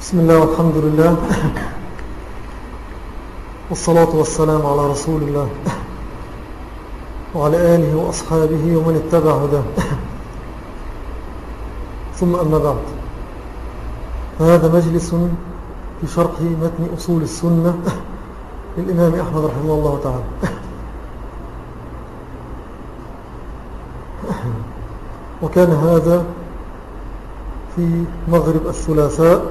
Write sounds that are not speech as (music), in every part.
بسم الله والحمد لله والصلاة والسلام على رسول الله وعلى آله وأصحابه ومن اتبع هداه. (coughs) ثم أما بعد. فهذا مجلس في شرح متن أصول السنة (coughs) للإمام أحمد رحمه الله تعالى. (coughs) وكان هذا في مغرب الثلاثاء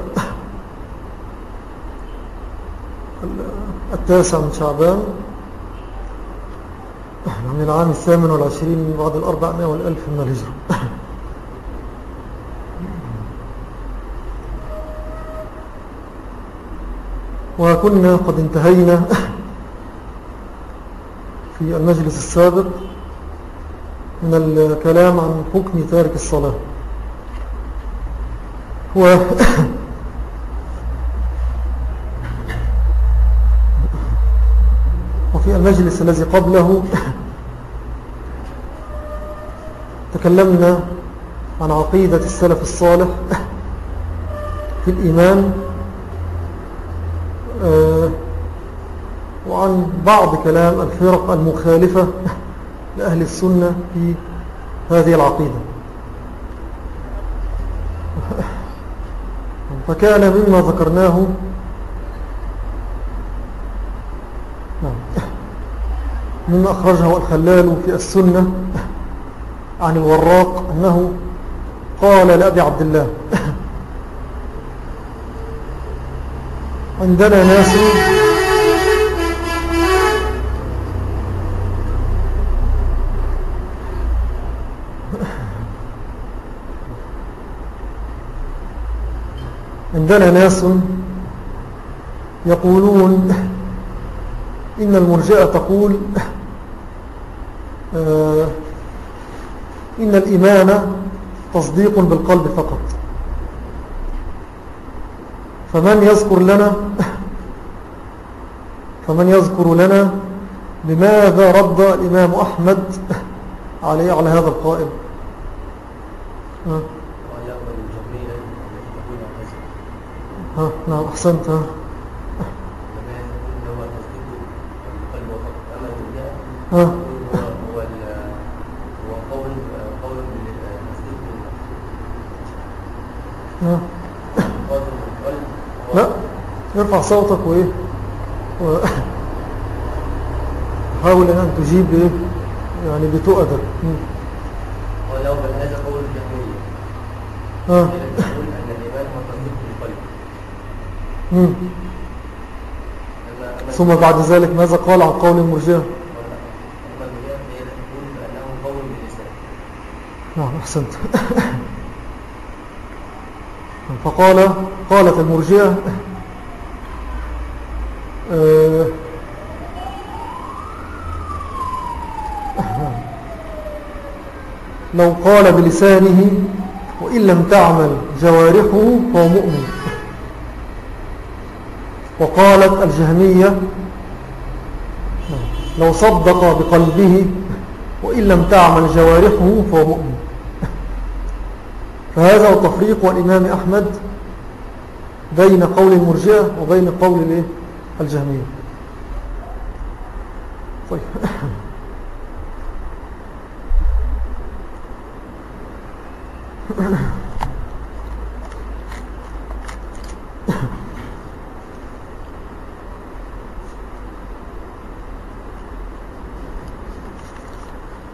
التاسع من شعبان من العام الثامن والعشرين بعد الأربعمائة والألف من الهجرة. وكنا قد انتهينا في المجلس السابق من الكلام عن حكم تارك الصلاة. هو وفي المجلس الذي قبله تكلمنا عن عقيدة السلف الصالح في الإيمان آه، وعن بعض كلام الفرق المخالفة لأهل السنة في هذه العقيدة فكان مما ذكرناه نعم. مما أخرجه الخلال في السنة عن الوراق أنه قال لأبي عبد الله. عندنا ناس عندنا ناس يقولون إن المرجئة تقول آه، إن الإيمان تصديق بالقلب فقط. فمن يذكر لنا (laughs) فمن يذكر لنا لماذا رد الإمام أحمد (laughs) عليه على هذا القائل؟ ها؟ نعم أحسنت ها (laughs) ها. ها. ارفع صوتك وإيه؟ (laughs) حاول إن تجيب إيه؟ يعني بتؤدب ولو بل هذا قول الجهمية ها؟ هو تصديق بالقلب. أما أما ثم بعد ذلك ماذا قال عن قول تقول باللسان نعم أحسنت. (laughs) فقال قالت المرجئة آه، لو قال بلسانه وإن لم تعمل جوارحه فهو مؤمن. وقالت الجهمية لو صدق بقلبه وإن لم تعمل جوارحه فهو مؤمن. فهذا هو تفريق الإمام أحمد بين قول المرجئة وبين قول الإيه؟ الجهمية طيب.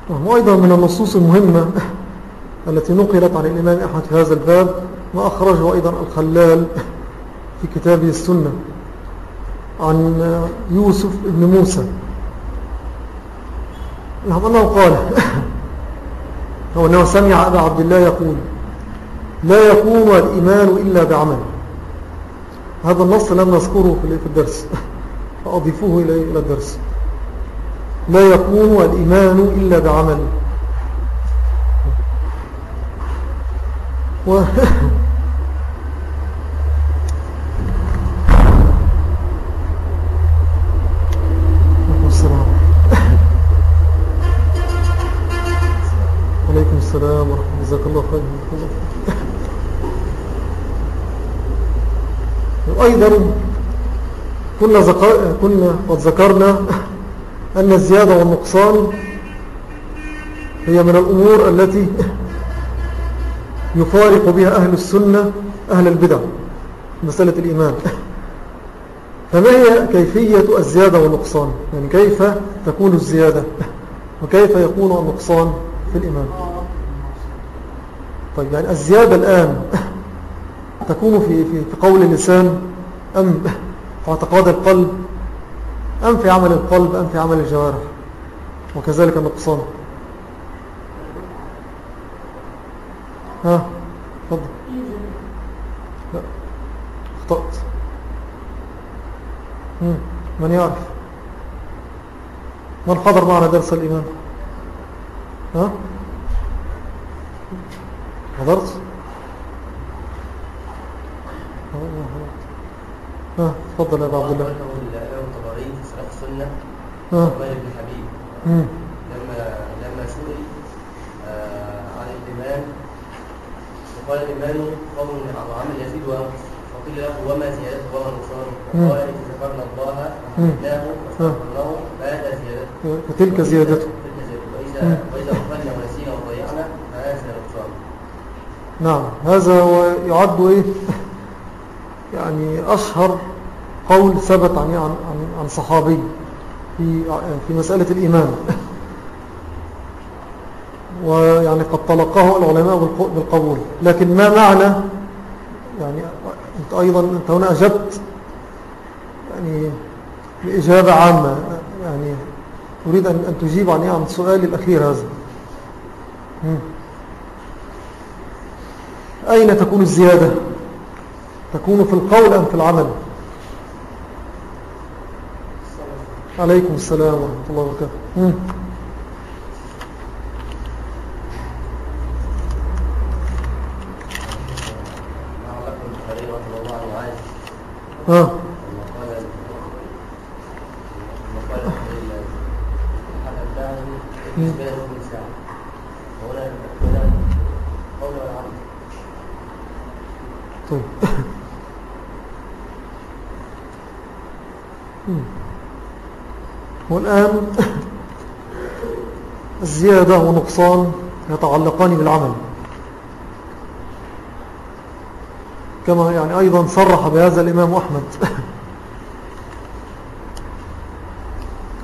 وأيضا من النصوص المهمة التي نقلت عن الإمام أحمد في هذا الباب ما أخرجه أيضا الخلال في كتابه السنة. عن يوسف بن موسى. نعم أنه قال. (laughs) هو أنه سمع أبا عبد الله يقول لا يقوم الإيمان إلا بعمل. هذا النص لم نذكره في الدرس. (laughs) فأضيفوه إلى الدرس. لا يقوم الإيمان إلا بعمل. (laughs) السلام ورحمة جزاك الله خير. وأيضا كنا, كنا قد ذكرنا أن الزيادة والنقصان هي من الأمور التي يفارق بها أهل السنة أهل البدع مسألة الإيمان. فما هي كيفية الزيادة والنقصان؟ يعني كيف تكون الزيادة؟ وكيف يكون النقصان في الإيمان؟ طيب يعني الزيادة الآن تكون في, في, في قول اللسان أم في اعتقاد القلب أم في عمل القلب أم في عمل الجوارح؟ وكذلك النقصان ها؟ تفضل. لا. أخطأت. من يعرف؟ من حضر معنا درس الإيمان؟ ها؟ حضرت؟ ها تفضل يا ابو عبد الله. له طبري في السنة. ها. عمر بن حبيب. لما لما سئل آه، عن الإيمان وقال الإيمان قول وعمل يزيد وينقص فقيل له وما زيادته وما نقصانه. فقال إذا ذكرنا الله. وحمدناه واستغفرناه فهذا زيادته فتلك زيادته. تلك زيادته. مم. وإذا وإذا أغفلنا ونسينا وضيعنا فهذا نقصان نعم هذا هو يعد إيه؟ يعني أشهر قول ثبت عن, عن, عن, صحابي في, في مسألة الإيمان. ويعني قد طلقه العلماء بالق- بالقبول. لكن ما معنى؟ يعني أنت أيضا أنت هنا أجبت يعني بإجابة عامة. يعني أريد أن, تجيب عن, عن سؤالي الأخير هذا. أين تكون الزيادة؟ تكون في القول أم في العمل؟ عليكم السلام ورحمة الله وبركاته. مم. مع لكم البخاري رحمه الله عنه عايز ها لما قال لما قال الحكم بتاعه بالنسبة له من ساعة وهنا هنا قول العبد طيب. والآن الزيادة ونقصان يتعلقان بالعمل. كما يعني أيضا صرح بهذا الإمام أحمد.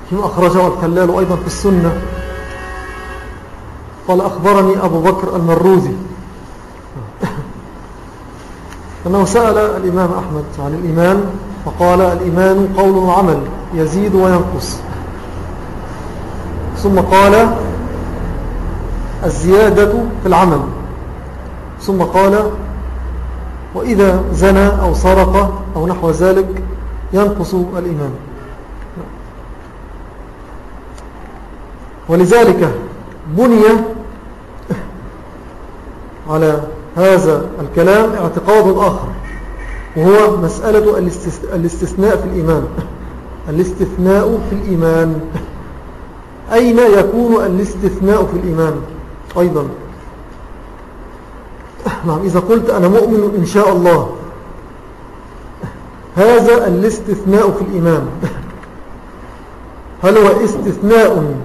فيما أخرجه الخلال أيضا في السنة قال أخبرني أبو بكر المروزي أنه سأل الإمام أحمد عن الإيمان فقال الإيمان قول وعمل يزيد وينقص. ثم قال الزيادة في العمل. ثم قال وإذا زنى أو سرق أو نحو ذلك ينقص الإيمان. ولذلك بني على هذا الكلام اعتقاد آخر وهو مسألة الاستث- الاستثناء في الإيمان. الاستثناء في الإيمان. أين يكون الاستثناء في الإيمان؟ أيضا. نعم إذا قلت أنا مؤمن إن شاء الله. هذا الاستثناء في الإيمان. هل هو استثناء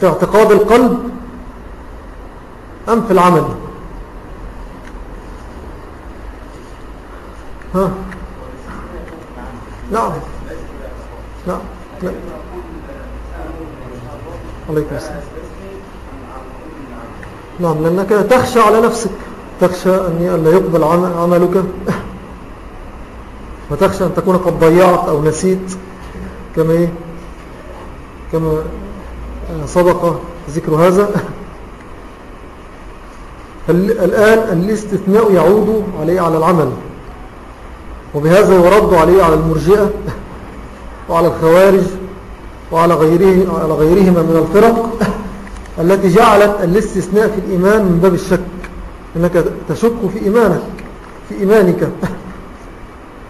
في اعتقاد القلب أم في العمل؟ نعم نعم لا. عليكم السلام. نعم لأنك تخشى على نفسك. تخشى أن لا يقبل عم- عملك. وتخشى أن تكون قد ضيعت أو نسيت. كما إيه؟ كما سبق ذكر هذا. (laughs) ال- الآن الاستثناء يعود عليه على العمل. وبهذا يرد عليه على المرجئة وعلى الخوارج وعلى غيره على غيرهما من الفرق التي جعلت الاستثناء في الإيمان من باب الشك أنك تشك في إيمانك في إيمانك.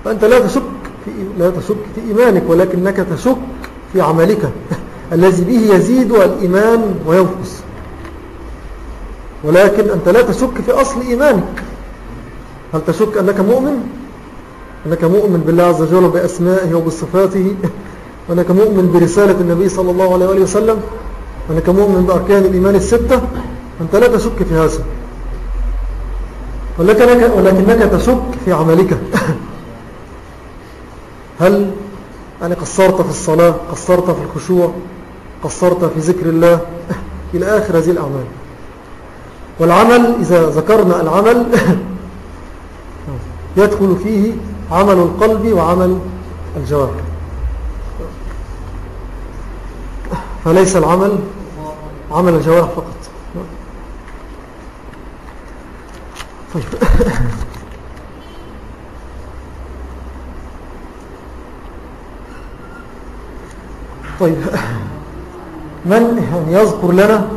فأنت لا تشك في لا تشك في إيمانك ولكنك تشك في عملك الذي به يزيد الإيمان وينقص ولكن أنت لا تشك في أصل إيمانك. هل تشك أنك مؤمن؟ أنك مؤمن بالله عز وجل بأسمائه وبصفاته وأنك مؤمن برسالة النبي صلى الله عليه وآله وسلم وأنك مؤمن بأركان الإيمان الستة أنت لا تشك في هذا. ولكنك, ولكنك تشك في عملك. (laughs) هل يعني قصرت في الصلاة قصرت في الخشوع قصرت في ذكر الله؟ (laughs) إلى آخر هذه الأعمال. والعمل إذا ذكرنا العمل (laughs) يدخل فيه عمل القلب وعمل الجوارح فليس العمل عمل الجوارح فقط. طيب. طيب. من يذكر لنا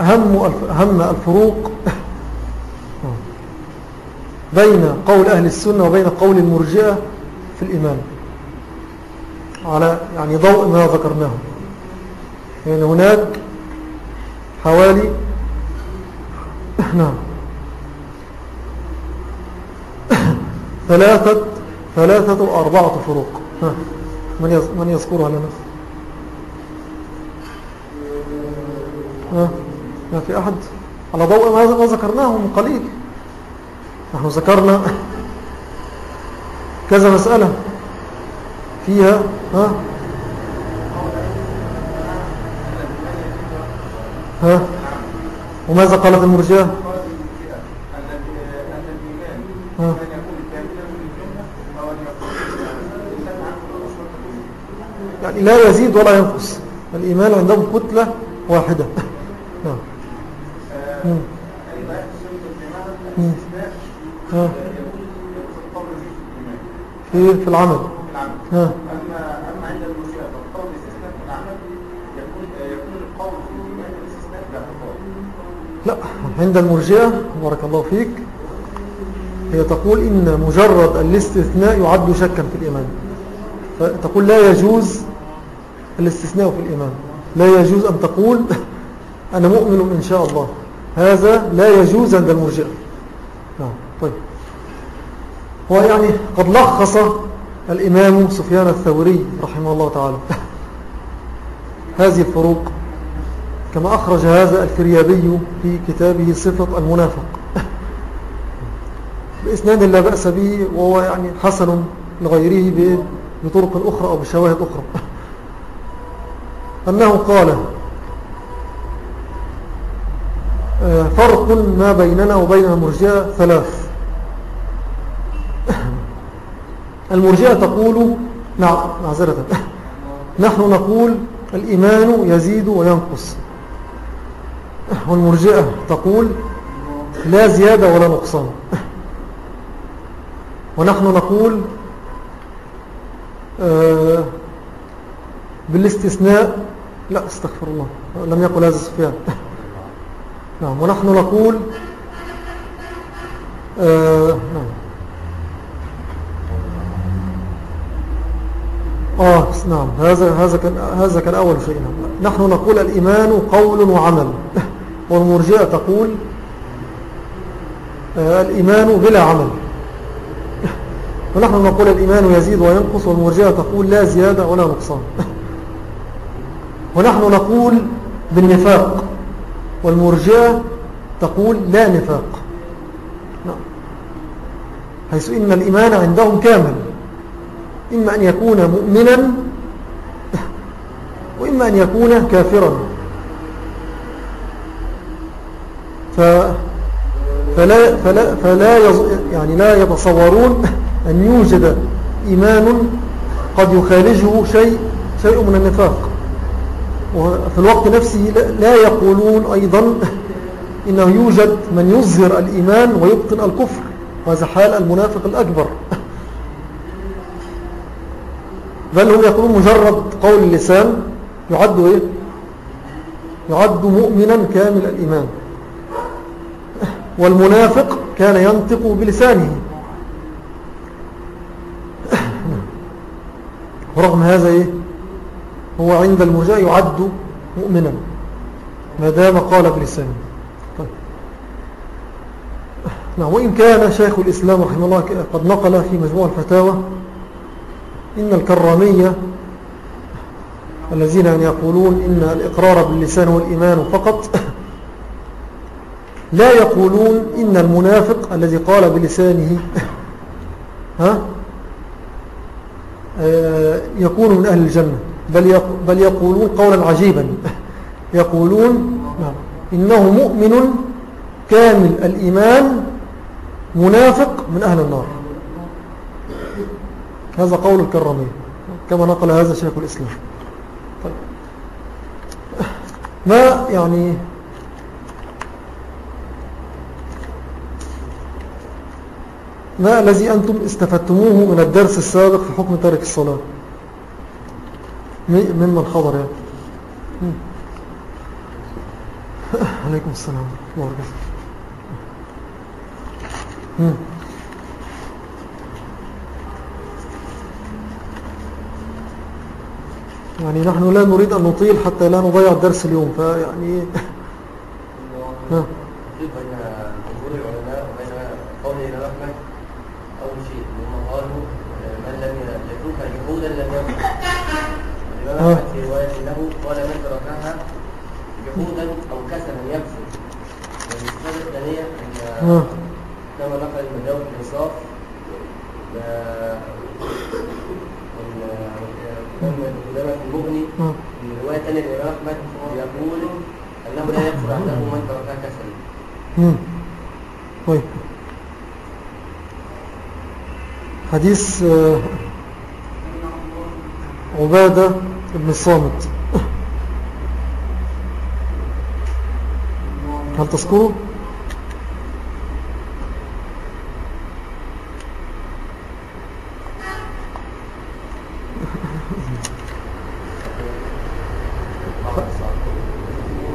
أهم الفروق بين قول أهل السنة وبين قول المرجئة في الإيمان على يعني ضوء ما ذكرناه. يعني هناك حوالي نعم. ثلاثة ثلاثة وأربعة فروق. من يذكرها لنا ما في أحد؟ على ضوء ما ذكرناه من قليل. نحن ذكرنا كذا مسألة فيها ها؟ ها؟ وماذا قالت المرجئة ها؟ يعني لا يزيد ولا ينقص. الإيمان عندهم كتلة واحدة. نعم. في في العمل. ها. اما عند فالقول في العمل يكون يكون القول في باعتبار لا عند المرجئة بارك الله فيك هي تقول إن مجرد الاستثناء يعد شكا في الإيمان. فتقول لا يجوز الاستثناء في الإيمان. لا يجوز أن تقول (laughs) أنا مؤمن إن شاء الله. هذا لا يجوز عند المرجئة. طيب. هو يعني قد لخص الإمام سفيان الثوري رحمه الله تعالى (laughs) هذه الفروق كما أخرج هذا الفريابي في كتابه صفة المنافق. (laughs) بإسناد لا بأس به وهو يعني حسن لغيره بطرق أخرى أو بشواهد أخرى. (laughs) أنه قال فرق ما بيننا وبين المرجئة ثلاث. المرجئة تقول نعم معذرة. نحن نقول الإيمان يزيد وينقص. والمرجئة تقول لا زيادة ولا نقصان. ونحن نقول آه، بالاستثناء لا استغفر الله. لم يقل هذا سفيان نعم ونحن نقول آه نعم. آه نعم هذا هذا كان هذا كان أول شيء نعم. نحن نقول الإيمان قول وعمل. (laughs) والمرجئة تقول آه الإيمان بلا عمل. (laughs) ونحن نقول الإيمان يزيد وينقص والمرجئة تقول لا زيادة ولا نقصان. (laughs) ونحن نقول بالنفاق. والمرجئة تقول لا نفاق. نعم. حيث إن الإيمان عندهم كامل. إما أن يكون مؤمنا وإما أن يكون كافرا. ف فلا, فلا, فلا يعني لا يتصورون أن يوجد إيمان قد يخالجه شيء شيء من النفاق. وفي الوقت نفسه لا يقولون أيضا إنه يوجد من يظهر الإيمان ويبطن الكفر وهذا حال المنافق الأكبر. بل هم يقولون مجرد قول اللسان يعد إيه؟ يعد مؤمنا كامل الإيمان. والمنافق كان ينطق بلسانه. ورغم هذا إيه؟ هو عند المرجع يعد مؤمنا. ما دام قال بلسانه. طيب. نعم وإن كان شيخ الإسلام رحمه الله قد نقل في مجموع الفتاوى إن الكرامية الذين يقولون إن الإقرار باللسان هو الإيمان فقط لا يقولون إن المنافق الذي قال بلسانه ها آه، يكون من أهل الجنة. بل بل يقولون قولا عجيبا. يقولون نعم، إنه مؤمن كامل الإيمان منافق من أهل النار. هذا قول الكرمية كما نقل هذا شيخ الإسلام. طيب. ما يعني؟ ما الذي أنتم استفدتموه من الدرس السابق في حكم تارك الصلاة؟ ممن حضر يعني؟ عليكم السلام الله. يعني نحن لا نريد أن نطيل حتى لا نضيع الدرس اليوم فيعني (laughs) ها في رواية له قال من تركها جحودا أو كسلا يكفر والمسألة الثانية أن كما نقل المجاوب الإنصاف قدامة المغني من رواية ثانية للإمام أحمد يقول أنه لا يكفر عنده من تركها كسلا. طيب. حديث آه، عبادة ابن الصامت هل تذكره؟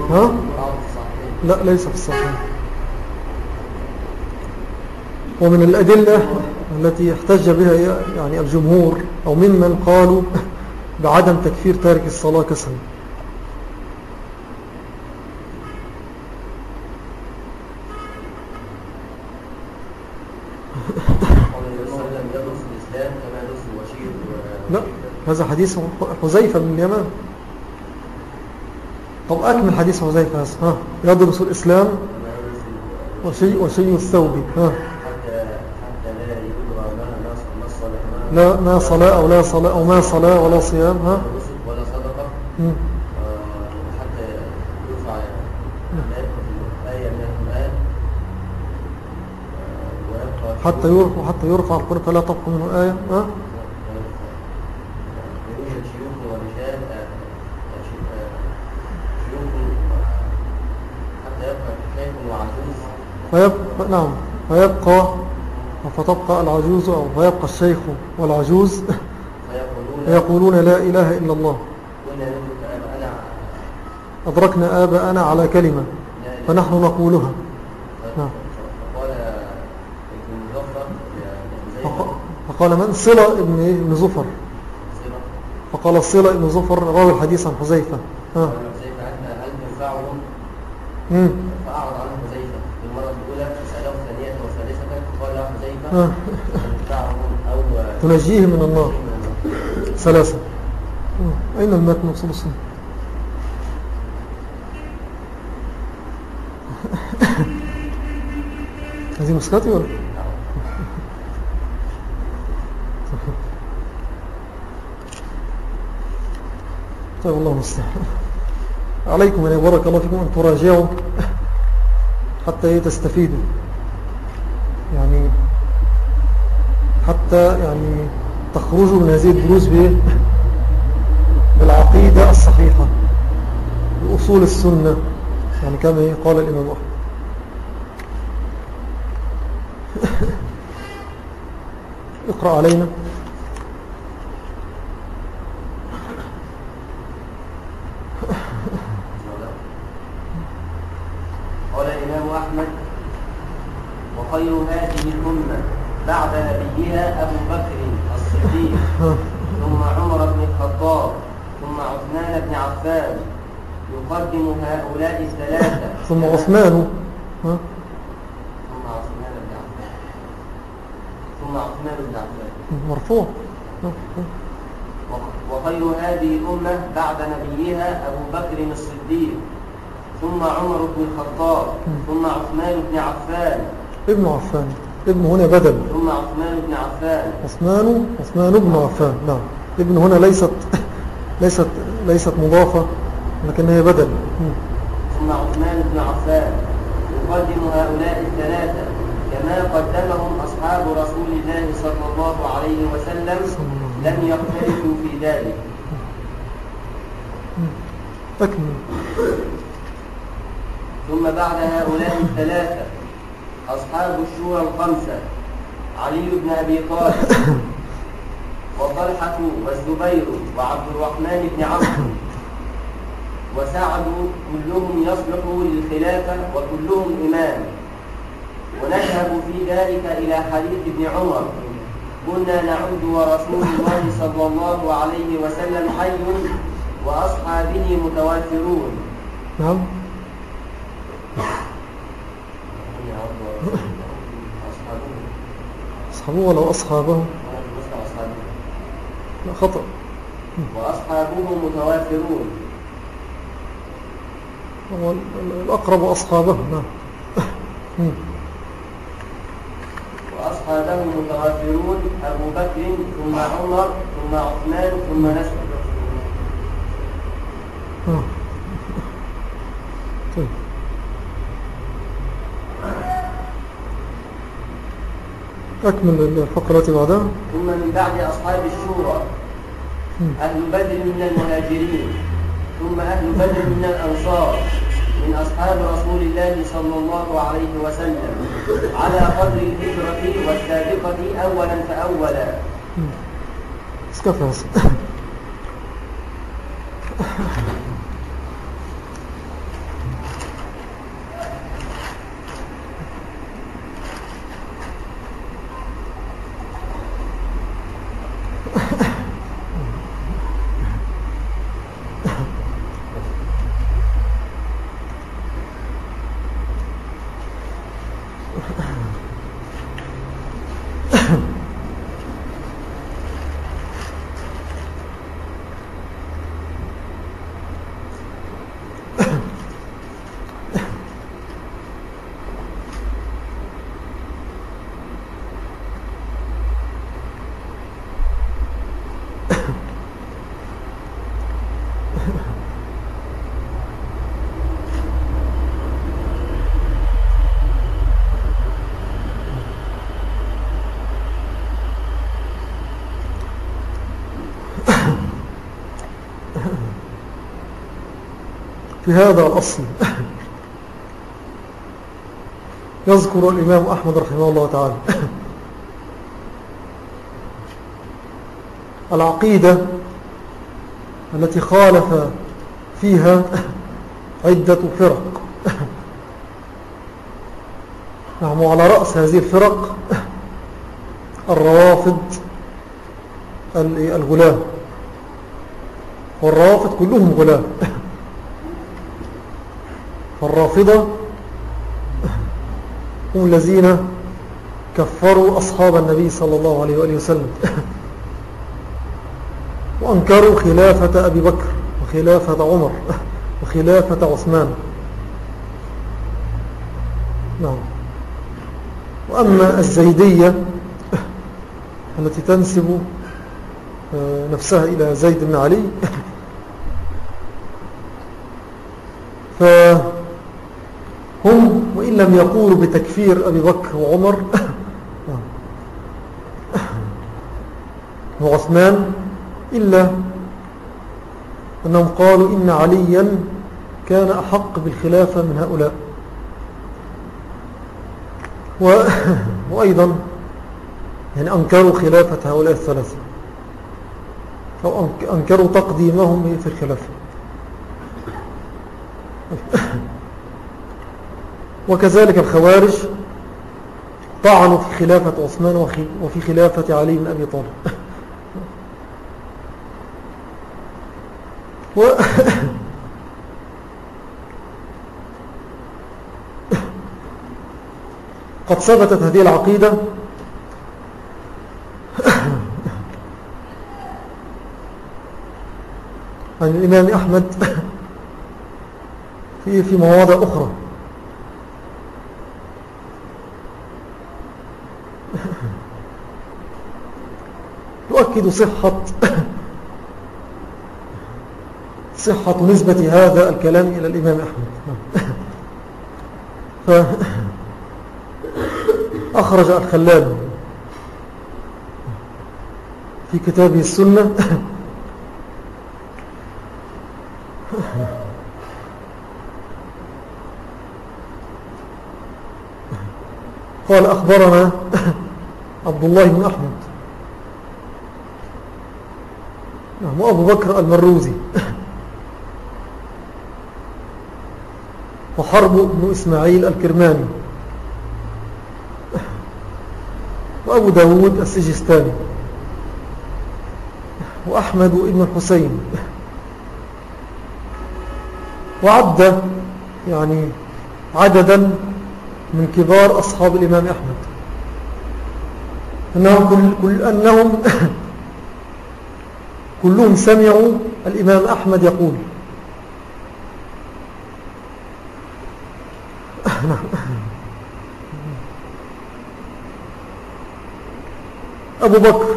ها؟ لا ليس في الصحيح. ومن الأدلة التي احتج بها يعني الجمهور أو ممن قالوا بعدم تكفير تارك الصلاة كسلا لا. هذا حديث حزيفة من اليمن طب أكمل حديث حزيفة ها يدرس الإسلام وشيء وشيء الثوبي ها. لا ما صلاة أو لا صلاة أو ما صلاة ولا صيام ها. ولا صدقة حتى يرفع آية من الآيات حتى يرفع حتى يرفع القرآن فلا تبقى منه آية ها. فيبقى نعم فيبقى فتبقى العجوز أو فيبقى الشيخ والعجوز. فيقولون لا إله إلا الله. أدركنا آباءنا على كلمة فنحن نقولها. نعم. فقال من؟ صلة ابن زفر. فقال الصلة ابن زفر راوي الحديث عن حزيفة ها هل ينفعهم فأعرض عنه حزيفة المرة الأولى سأله ثانية وثالثة قال حزيفة تنجيه من النار ثلاثة. أين المتن وصول السنة هذه مسكاتي ولا؟ (laughs) طيب الله مستعان عليكم أن يبارك الله فيكم أن تراجعوا حتى تستفيدوا يعني حتى يعني تخرجوا من هذه الدروس بالعقيدة الصحيحة بأصول السنة يعني كما قال الإمام أحمد. (laughs) اقرأ علينا قال الإمام أحمد وخير هذه الأمة بعد نبيها أبو بكر الصديق ها. ثم عمر بن الخطاب ثم عثمان بن عفان يقدم هؤلاء الثلاثة ثم عثمان. ثم عثمان بن عفان. ثم عثمان بن عفان. مرفوع. وخير هذه الأمة بعد نبيها أبو بكر الصديق ثم عمر بن الخطاب ثم عثمان بن عفان. ابن عفان. ابن هنا بدل. ثم عثمان بن عفان. عثمان عثمان بن عفان. نعم. ابن هنا ليست (laughs) ليست ليست مضافة لكنها بدل مم. ثم عثمان بن عفان يقدم هؤلاء الثلاثة كما قدمهم أصحاب رسول الله عليه وسلم لم يختلفوا في ذلك. أكمل ثم بعد هؤلاء الثلاثة أصحاب الشورى الخمسة علي بن أبي طالب وطلحة والزبير وعبد الرحمن بن عوف وسعد كلهم يصلح للخلافة وكلهم إمام. ونذهب في ذلك إلى حديث ابن عمر كنا نعود ورسول الله صلى الله عليه وسلم حي وأصحابه متوافرون نعم. أصحابه ولا أصحابه لا خطأ. وأصحابه متوافرون الأقرب أصحابه نعم. (laughs) وأصحابه متوافرون أبو بكر ثم عمر ثم عثمان ثم نسل. طيب. أكمل الفقرة التي بعدها. ثم من بعد أصحاب الشورى. أهل بدر من المهاجرين. ثم أهل بدر من الأنصار. من أصحاب رسول الله صلى الله عليه وسلم على قدر الهجرة والسابقة أولا فأولا. اسكفها في هذا الأصل. يذكر الإمام أحمد رحمه الله تعالى. العقيدة التي خالف فيها عدة فرق. نعم وعلى رأس هذه الفرق الروافض الغلام. والروافض كلهم غلام. فالرافضة هم الذين كفروا أصحاب النبي صلى الله عليه وآله وسلم (laughs) وأنكروا خلافة أبي بكر وخلافة عمر (laughs) وخلافة عثمان. نعم. وأما الزيدية (laughs) التي تنسب نفسها إلى زيد بن علي. وإن لم يقولوا بتكفير أبي بكر وعمر. (coughs) وعثمان إلا أنهم قالوا إن عليا كان أحق بالخلافة من هؤلاء. و... (coughs) وأيضا يعني أنكروا خلافة هؤلاء الثلاثة أو أنكروا تقديمهم في الخلافة. وكذلك الخوارج طعنوا في خلافة عثمان وفي خلافة علي بن أبي طالب. (laughs) و (laughs) قد ثبتت هذه العقيدة. (laughs) عن الإمام أحمد في مواضع أخرى. تؤكد صحة صحة نسبة هذا الكلام إلى الإمام أحمد. فأخرج الخلال في كتابه السنة. قال أخبرنا عبد الله بن أحمد. نعم وأبو بكر المروزي. وحرب بن إسماعيل الكرماني. وأبو داود السجستاني. وأحمد بن الحسين. وعد يعني عددا من كبار أصحاب الإمام أحمد. أنهم, كل كل أنهم كلهم سمعوا الإمام أحمد يقول. (laughs) أبو بكر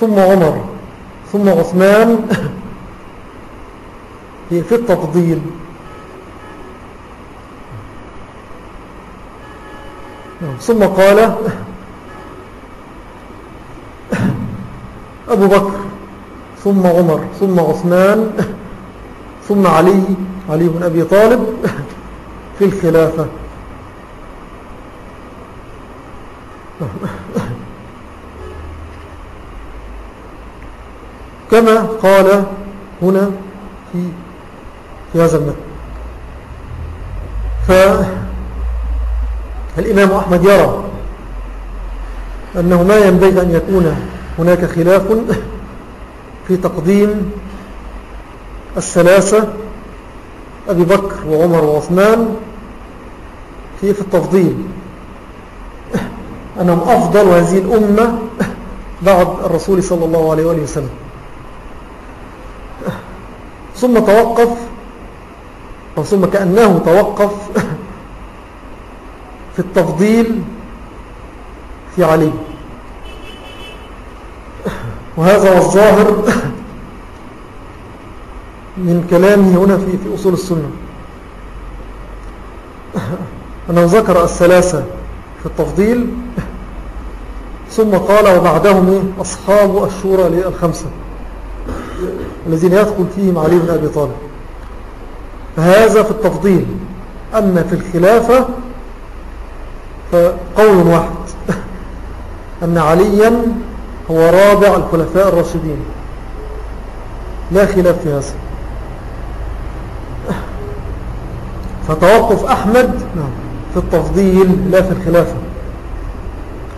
ثم عمر ثم عثمان في التفضيل. ثم قال أبو بكر ثم عمر ثم عثمان ثم علي علي بن أبي طالب (laughs) في الخلافة. (laughs) كما قال هنا في في هذا المثل فالإمام أحمد يرى أنه ما ينبغي أن يكون هناك خلاف في تقديم الثلاثة أبي بكر وعمر وعثمان في في التفضيل. أنهم أفضل هذه الأمة بعد الرسول صلى الله عليه وآله وسلم. ثم توقف أو ثم كأنه توقف في التفضيل في علي. وهذا هو الظاهر من كلامه هنا في, في أصول السنة. أنه ذكر الثلاثة في التفضيل ثم قال وبعدهم أصحاب الشورى الخمسة الذين يدخل فيهم علي بن أبي طالب. فهذا في التفضيل أما في الخلافة فقول واحد أن عليا هو رابع الخلفاء الراشدين. لا خلاف في هذا. فتوقف أحمد نعم، في التفضيل لا في الخلافة.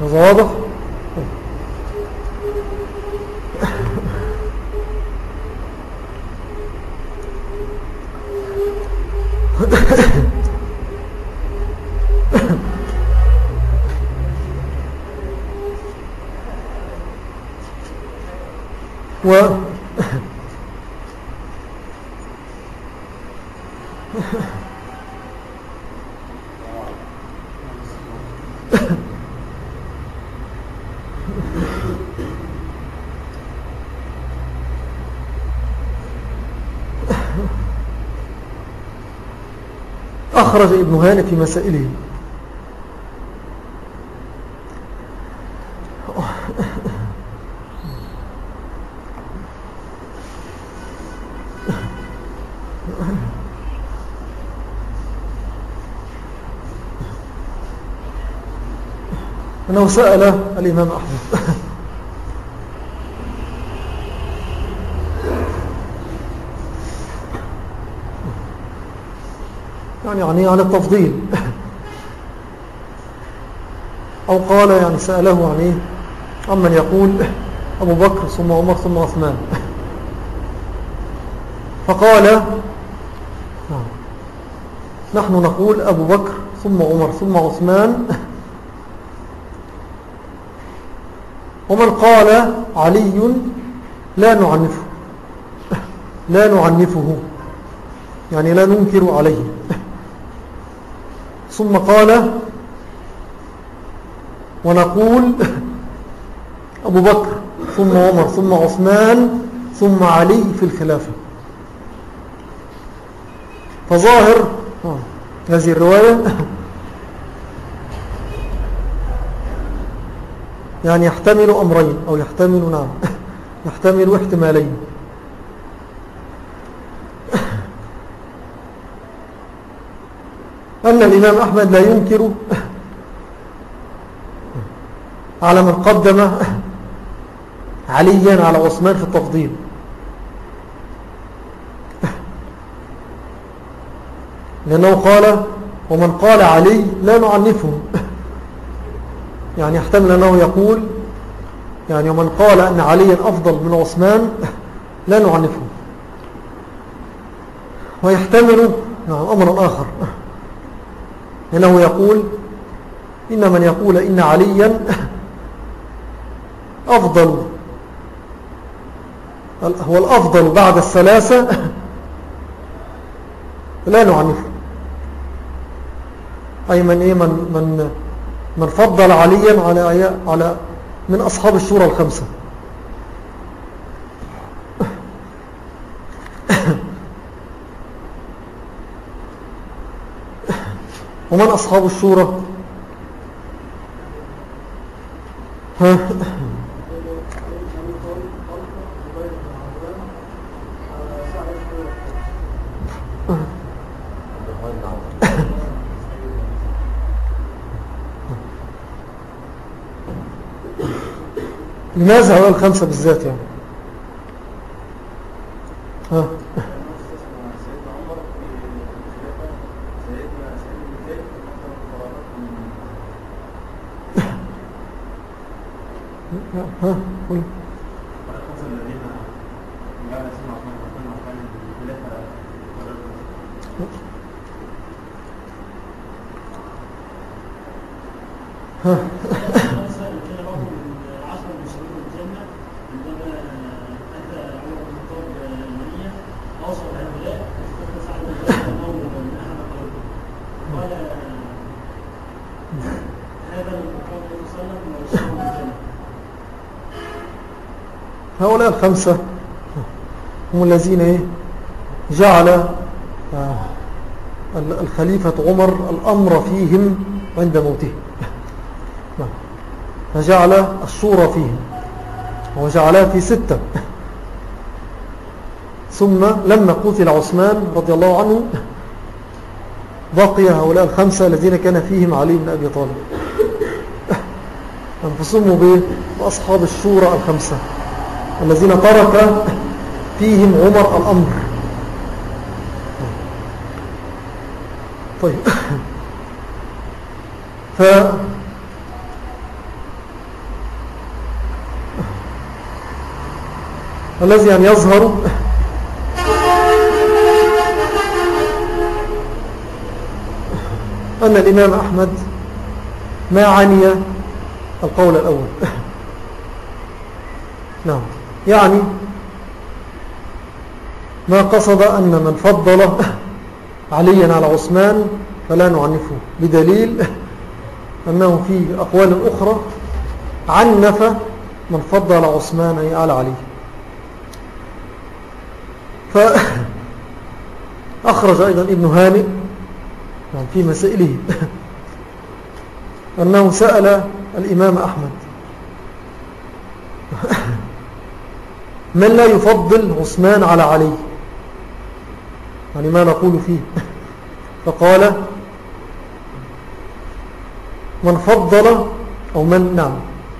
هذا واضح؟ أخرج ابن هاني في مسائله. أنه سأل الإمام أحمد. (laughs) يعني يعني عن التفضيل. (laughs) أو قال يعني سأله عن إيه عمن يقول أبو بكر ثم عمر ثم عثمان. (laughs) فقال نحن نقول أبو بكر ثم عمر ثم عثمان ومن قال علي لا نعنفه لا نعنفه. يعني لا ننكر عليه. ثم قال ونقول أبو بكر ثم عمر ثم عثمان ثم علي في الخلافة. فظاهر هذه الرواية يعني يحتمل أمرين أو يحتمل نعم. (laughs) يحتمل احتمالين. (laughs) أن الإمام أحمد لا ينكر (laughs) على من قدم عليا على عثمان في التفضيل. لأنه قال ومن قال علي لا نعنفه. يعني يحتمل أنه يقول يعني ومن قال أن عليا أفضل من عثمان (laughs) لا نعنفه. ويحتمل نعم أمر آخر. (laughs) لأنه يقول إن من يقول إن عليا (laughs) أفضل هو الأفضل بعد الثلاثة لا نعنفه. أي من, إيه من, من, من فضل عليا على, على من أصحاب الشورى الخمسة. ومن أصحاب الشورى ها؟ لماذا هؤلاء الخمسة بالذات يعني؟ ها قول ها هؤلاء الخمسة هم الذين إيه؟ جعل آه، الخليفة عمر الأمر فيهم عند موته. فجعل الشورى فيهم. وجعلها في ستة. ثم لما قتل عثمان رضي الله عنه بقي هؤلاء الخمسة الذين كان فيهم علي بن أبي طالب. فسموا بأصحاب الشورى الخمسة. الذين ترك فيهم عمر الأمر. طيب. ف الذي أن يظهر أن الإمام أحمد ما عني القول الأول. نعم. يعني ما قصد أن من فضل عليا على عثمان فلا نعنفه. بدليل أنه في أقوال أخرى عنف من فضل عثمان على علي. فأخرج أيضا ابن هانئ يعني في مسائله أنه سأل الإمام أحمد من لا يفضل عثمان على علي؟ يعني ما نقول فيه. (laughs) فقال من فضل أو من نعم.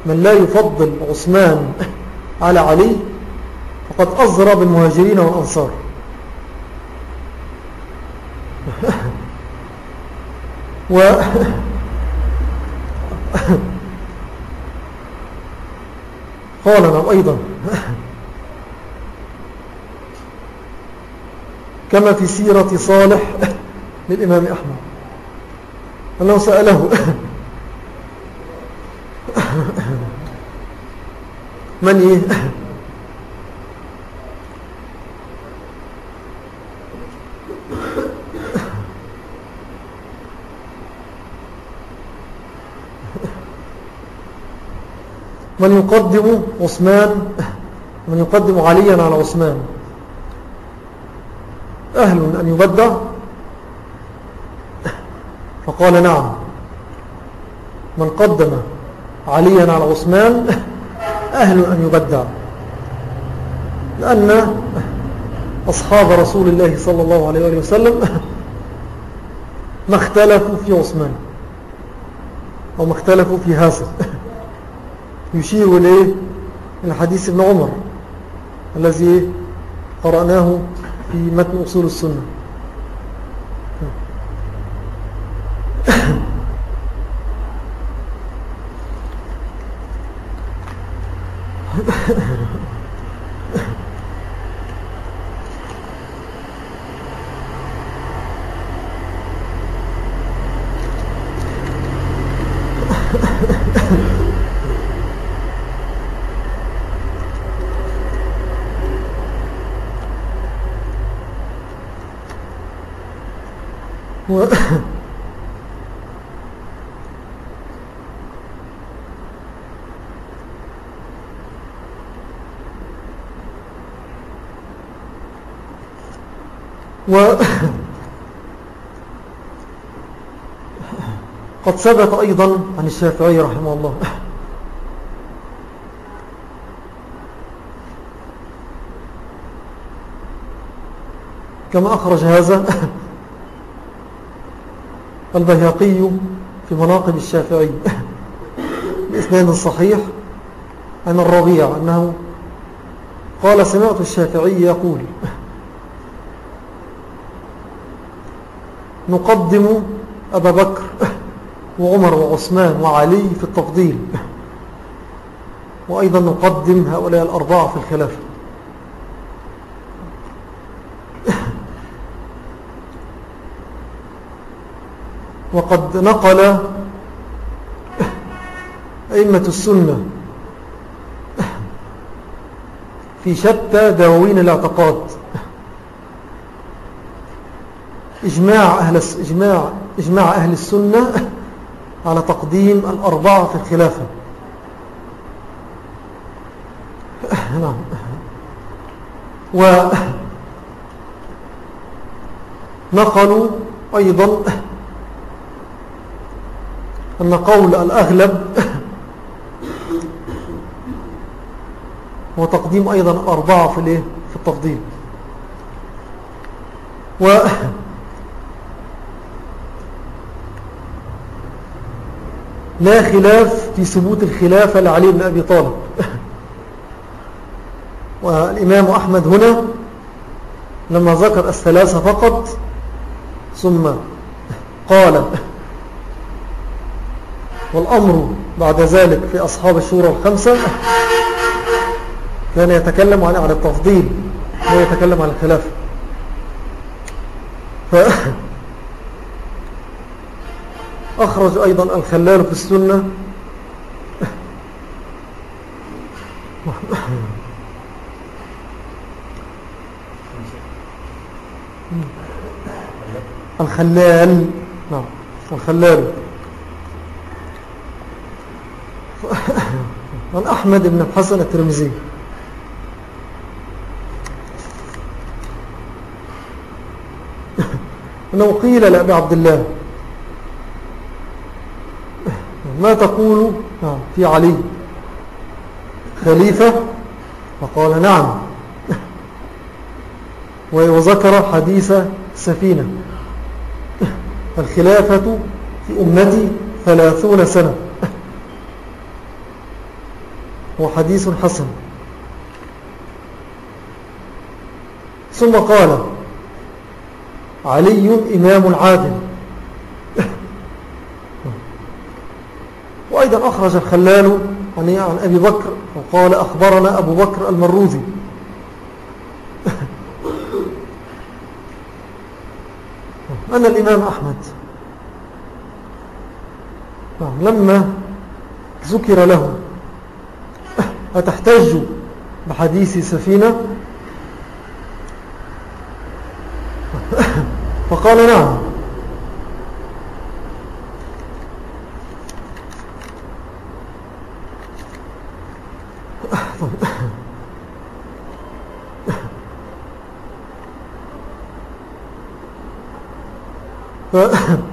من لا يفضل عثمان (laughs) على علي فقد أزرى بالمهاجرين والأنصار. (laughs) و قال نعم أيضا. كما في سيرة صالح للإمام أحمد. أنه سأله. من إيه؟ من يقدم عثمان؟ من يقدم عليا على عثمان. أهل أن يبدع فقال نعم. من قدم عليا على عثمان أهل أن يبدع لأن أصحاب رسول الله صلى الله عليه وسلم ما اختلفوا في عثمان أو ما اختلفوا في هاسف يشير إليه إلى حديث ابن عمر الذي قرأناه في متن أصول السنة (laughs) و و قد ثبت أيضا عن الشافعي رحمه الله. كما أخرج هذا البيهقي في مناقب الشافعي بإسناد صحيح عن الربيع أنه قال سمعت الشافعي يقول نقدم أبا بكر وعمر وعثمان وعلي في التفضيل. وأيضا نقدم هؤلاء الأربعة في الخلافة. وقد نقل أئمة السنة في شتى دواوين الاعتقاد إجماع أهل, إجماع, إجماع أهل السنة على تقديم الأربعة في الخلافة. نعم. ونقلوا أيضا أن قول الأغلب هو تقديم أيضا أربعة في, في التفضيل. و لا خلاف في ثبوت الخلافة لعلي بن أبي طالب. (laughs) والإمام أحمد هنا لما ذكر الثلاثة فقط ثم قال (laughs) والأمر بعد ذلك في أصحاب الشورى الخمسة كان يتكلم عن التفضيل لا يتكلم عن الخلافة ف أخرج أيضا الخلال في السنة. الخلال نعم الخلال. عن أحمد بن الحسن الترمذي. أنه قيل لأبي عبد الله ما تقول؟ في علي. خليفة؟ فقال نعم. (laughs) وذكر حديث سفينة. (laughs) الخلافة في أمتي ثلاثون سنة. (laughs) هو حديث حسن. ثم قال علي إمام عادل وأيضا أخرج الخلال عن أبي بكر وقال أخبرنا أبو بكر المروزي. (laughs) أنا الإمام أحمد. لما ذكر له (laughs) أتحتج بحديث سفينة؟ (laughs) فقال نعم. ف...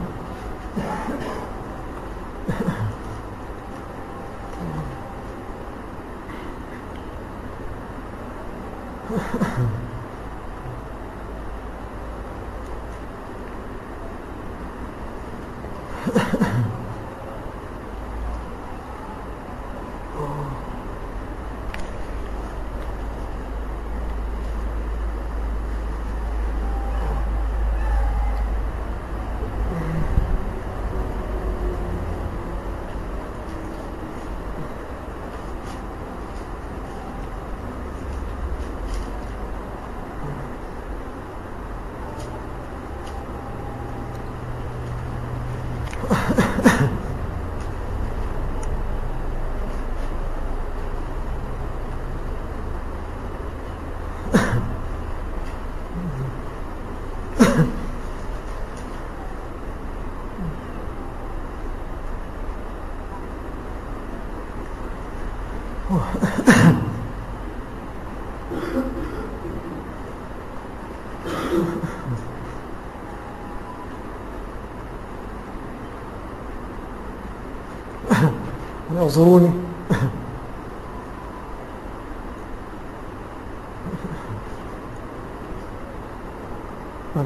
أعذروني.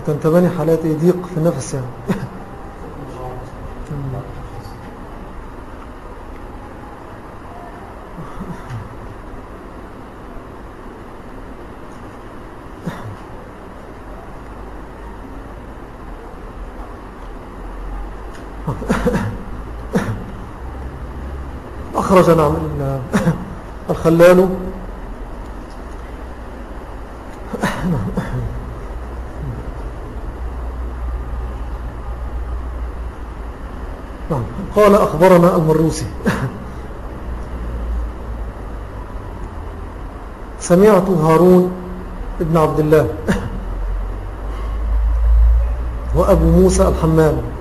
تنتبني حالات ضيق في النفس يعني. أخرج نعم الخلال قال أخبرنا المروسي. سمعت هارون ابن عبد الله وأبو موسى الحمام.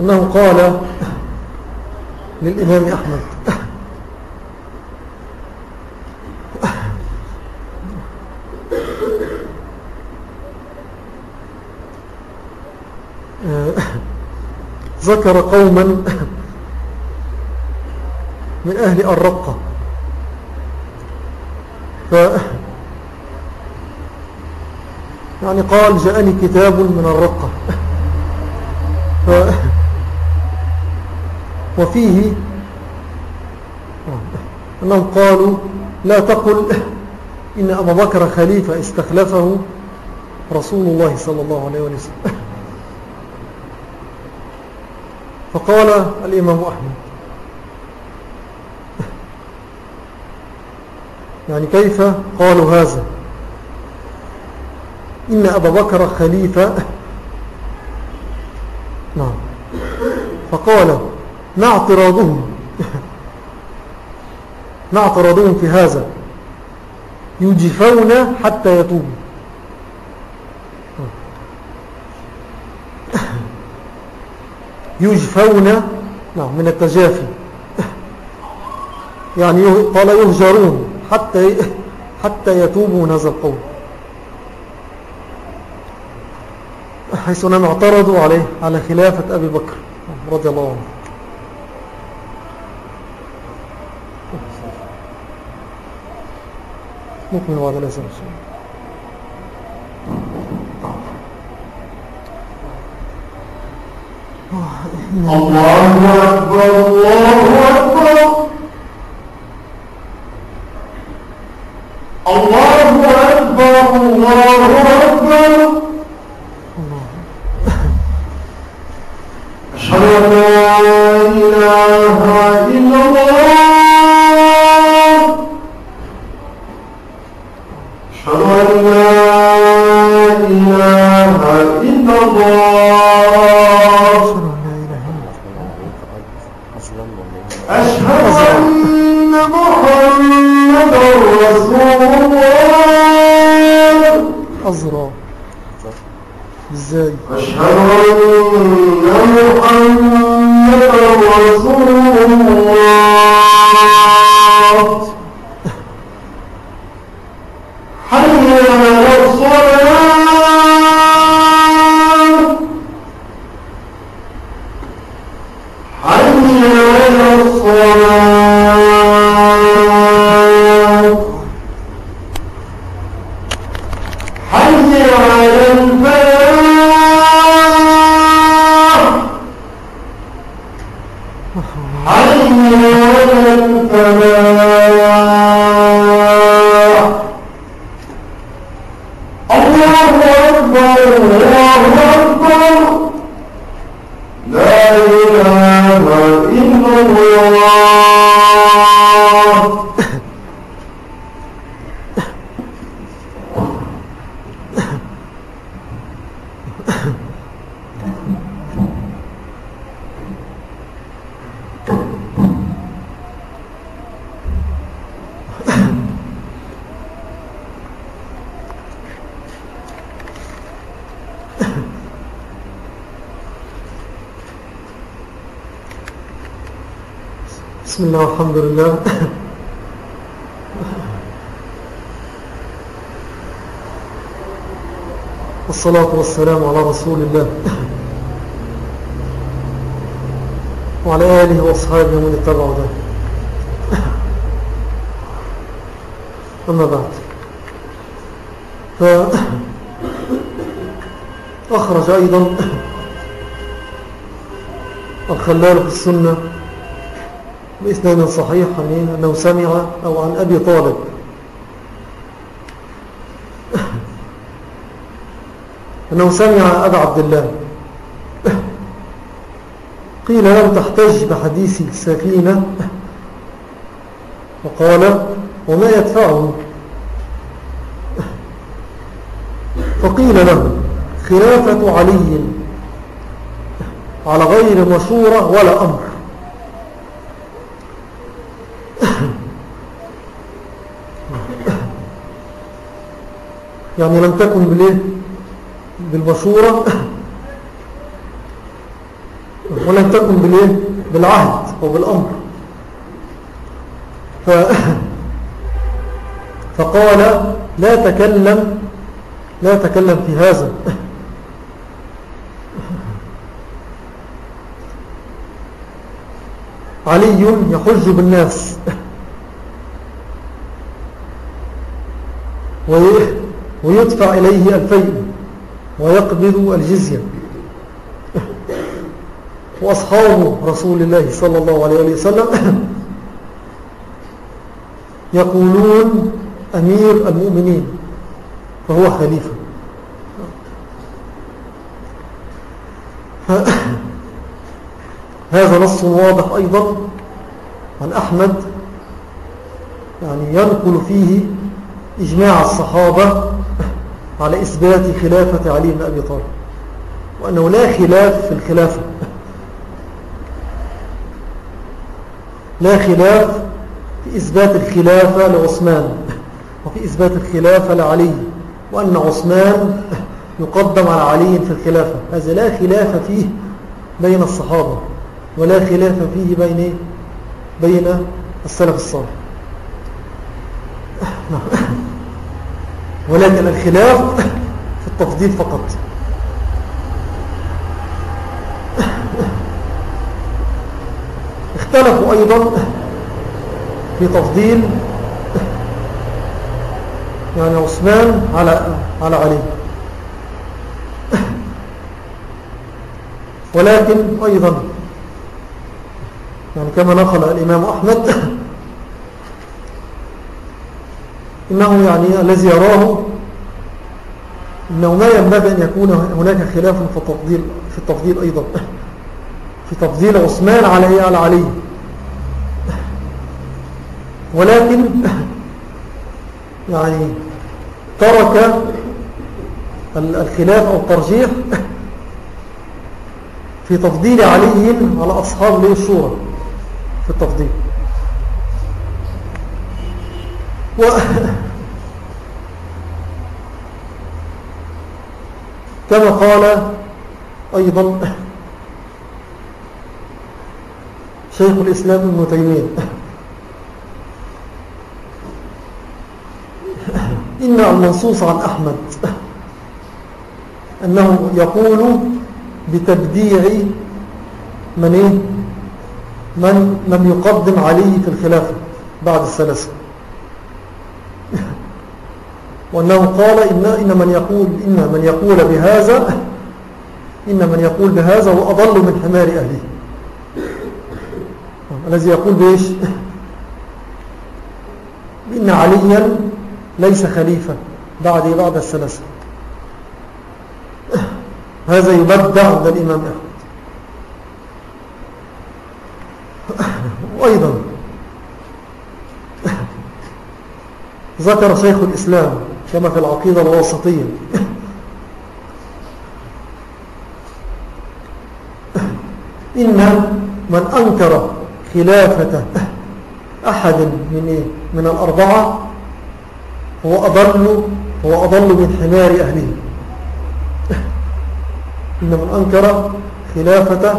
أنه قال للإمام أحمد. ذكر قوما من أهل الرقة. ف يعني قال جاءني كتاب من الرقة. وفيه أنهم قالوا لا تقل إن أبا بكر خليفة استخلفه رسول الله صلى الله عليه وسلم. فقال الإمام أحمد يعني كيف قالوا هذا؟ إن أبا بكر خليفة نعم فقال ما اعتراضهم. (laughs) ما اعتراضهم في هذا. (laughs) يجفون حتى يتوبوا يجفون نعم من التجافي. (laughs) يعني قال يهجرون حتى حتى يتوبوا من هذا القول حيث أنهم اعترضوا عليه على خلافة أبي بكر رضي الله عنه. نكمل بعد الأسر الله أكبر الله أكبر الله أكبر الله أكبر. أشهد أن لا إله إلا الله. لله. والصلاة والسلام على رسول الله. وعلى آله وأصحابه من اتبعوا ده أما بعد. فأخرج أيضا الخلال في السنة. بإسناد صحيح عن أنه سمع أو عن أبي طالب. (coughs) أنه سمع أبا عبد الله. (coughs) قيل لم تحتج بحديث السفينة (coughs) وقال وما يدفعه. فقيل له خلافة علي. على غير مشورة ولا أمر. يعني لم تكن بالإيه؟ بالمشورة ولم تكن بالإيه؟ بالعهد أو بالأمر. ف... فقال لا تكلم لا تكلم في هذا. علي يحج بالناس. ويدفع إليه الفيء ويقبض الجزية. وأصحاب رسول الله صلى الله عليه وسلم يقولون أمير المؤمنين فهو خليفة. هذا نص واضح أيضا عن أحمد يعني ينقل فيه إجماع الصحابة على إثبات خلافة علي بن أبي طالب وأنه لا خلاف في الخلافة. لا خلاف في إثبات الخلافة لعثمان وفي إثبات الخلافة لعلي وأن عثمان يقدم على علي في الخلافة. هذا لا خلاف فيه بين الصحابة ولا خلاف فيه بين بين السلف الصالح. ولكن الخلاف في التفضيل فقط. اختلفوا أيضا في تفضيل يعني عثمان على على علي. ولكن أيضا يعني كما نقل الإمام أحمد إنه يعني الذي يراه إنه ما ينبغي أن يكون هناك خلاف في التفضيل, في التفضيل أيضا. في تفضيل عثمان على على علي. ولكن يعني ترك الخلاف أو الترجيح في تفضيل علي على أصحاب ليه الشورى في التفضيل. و كما قال أيضا شيخ الإسلام ابن تيمية إن المنصوص عن أحمد أنه يقول بتبديع من إيه؟ من لم يقدم عليه في الخلافة بعد الثلاثة وأنه قال إن, إن من يقول إن من يقول بهذا إن من يقول بهذا هو أضل من حمار أهله. الذي يقول بإيش؟ (laughs) إن عليا ليس خليفة بعد بعد الثلاثة (laughs) هذا يبدع عند الإمام أحمد. (laughs) وأيضا. ذكر شيخ الإسلام كما في العقيدة الواسطية. إن من أنكر خلافة أحد من, إيه؟ من الأربعة هو أضل, هو أضل من حمار أهله. إن من أنكر خلافة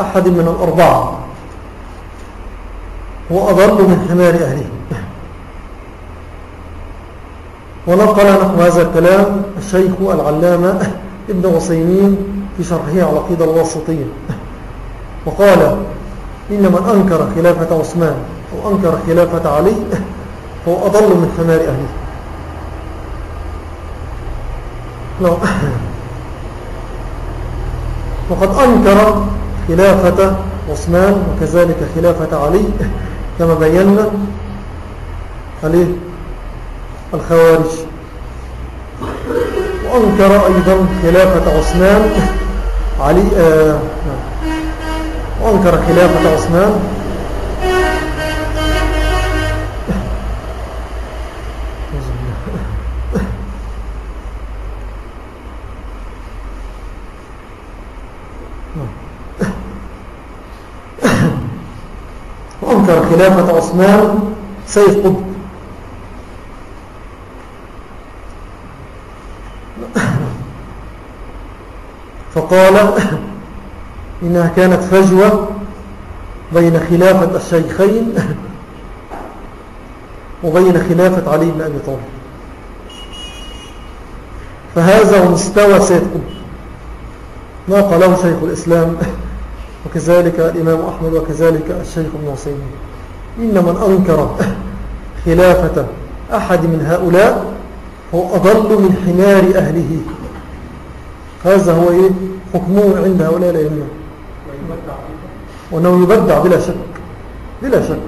أحد من الأربعة هو أضل من حمار أهله. ونقل نحو هذا الكلام الشيخ العلامة ابن وصيمين في شرحه على قيدة الواسطية وقال إن من أنكر خلافة عثمان أو أنكر خلافة علي هو أضل من حمار أهله. لو وقد أنكر خلافة عثمان وكذلك خلافة علي كما بينا عليه الخوارج. وأنكر أيضا خلافة عثمان علي آه وأنكر خلافة عثمان. وأنكر خلافة عثمان سيف قطب. فقال إنها كانت فجوة بين خلافة الشيخين وبين خلافة علي بن أبي طالب. فهذا مستوى سيد قطب ما قاله شيخ الإسلام وكذلك الإمام أحمد وكذلك الشيخ ابن حسين إن من أنكر خلافة أحد من هؤلاء هو أضل من حمار أهله. هذا هو إيه؟ حكمه عند هؤلاء الأئمة. وأنه يبدع بلا شك بلا شك.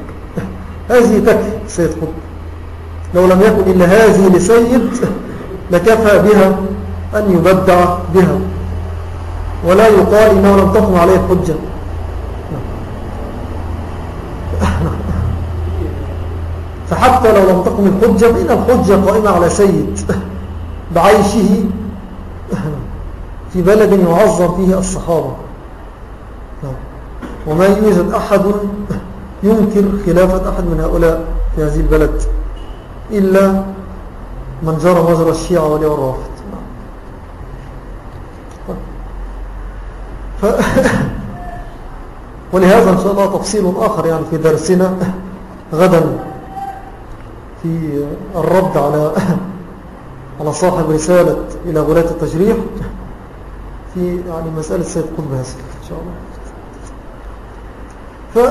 هذه تكفي سيد قطب. لو لم يكن إلا هذه لسيد لكفى بها أن يبدع بها. ولا يقال إنه لم تقم عليه حجة. فحتى لو لم تقم الحجة فإن الحجة قائمة على سيد بعيشه في بلد يعظم فيه الصحابة. وما يوجد أحد ينكر خلافة أحد من هؤلاء في هذه البلد إلا من جرى مجرى الشيعة ولي الرافض. ف... (laughs) ولهذا إن شاء الله تفصيل آخر يعني في درسنا غدا في الرد على (laughs) على صاحب رسالة إلى ولاة التجريح. في يعني مسألة سيد قطب هذا إن شاء الله. ف... (coughs)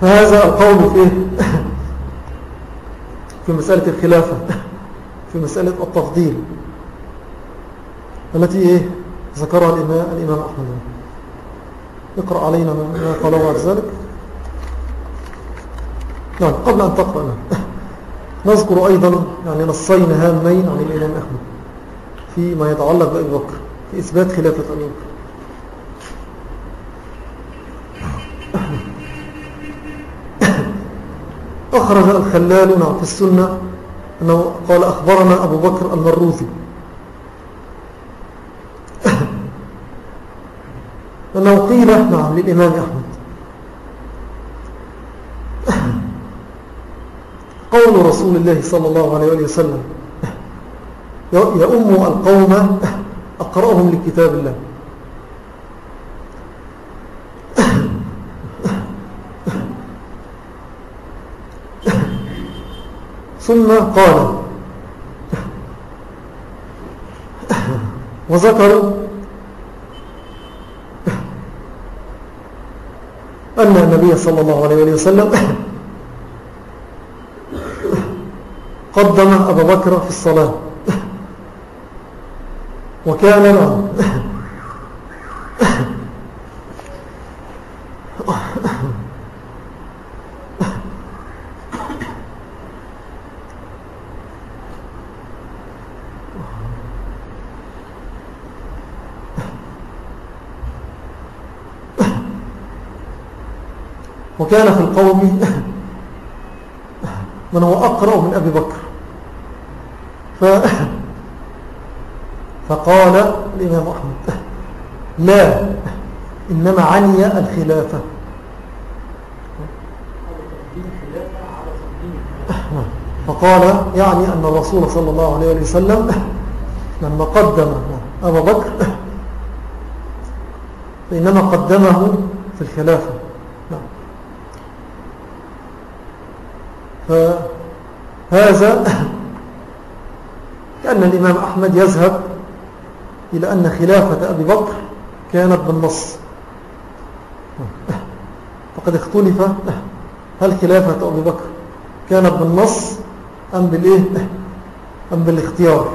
فهذا القول في (coughs) في مسألة الخلافة في مسألة التفضيل التي إيه؟ ذكرها الإمام, أحمد. اقرأ علينا ما قاله بعد ذلك نعم قبل أن تقرأ. نذكر أيضا يعني نصين هامين عن الإمام أحمد فيما يتعلق بأبي بكر في إثبات خلافة أبي بكر. (coughs) أخرج الخلال في السنة أنه قال أخبرنا أبو بكر المروذي (coughs) أنه قيل نعم للإمام أحمد. قول رسول الله صلى الله عليه وسلم. يأم القوم أقرأهم لكتاب الله. ثم قال وذكروا أن النبي صلى الله عليه وسلم قدم أبا بكر في الصلاة. وكان معه وكان في القوم من هو أقرأ من أبي بكر. ف (coughs) فقال الإمام أحمد لا إنما عني الخلافة. فقال يعني أن الرسول صلى الله عليه وسلم (coughs) لما قدم أبا بكر (coughs) فإنما قدمه في الخلافة. فهذا كأن الإمام أحمد يذهب إلى أن خلافة أبي بكر كانت بالنص. فقد اختلف. هل خلافة أبي بكر كانت بالنص أم بالإيه؟ أم بالاختيار؟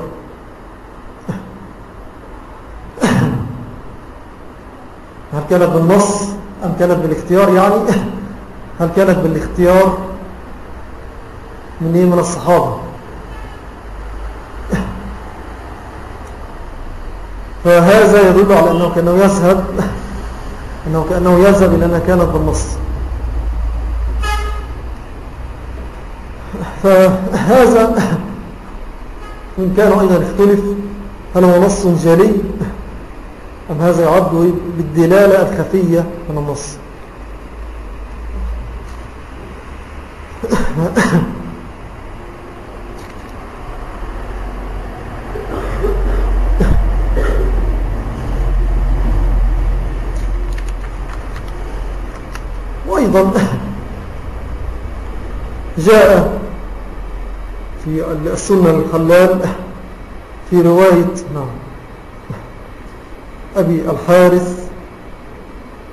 هل كانت بالنص أم كانت بالاختيار؟ يعني هل كانت بالاختيار من إيه؟ من الصحابة. فهذا يدل على أنه كأنه يذهب أنه كأنه يذهب إلى أنها كانت بالنص. فهذا إن كان أيضا اختلف هل هو نص جلي أم هذا يعد بالدلالة الخفية من النص؟ أيضا جاء في السنة الخلال في رواية نعم أبي الحارث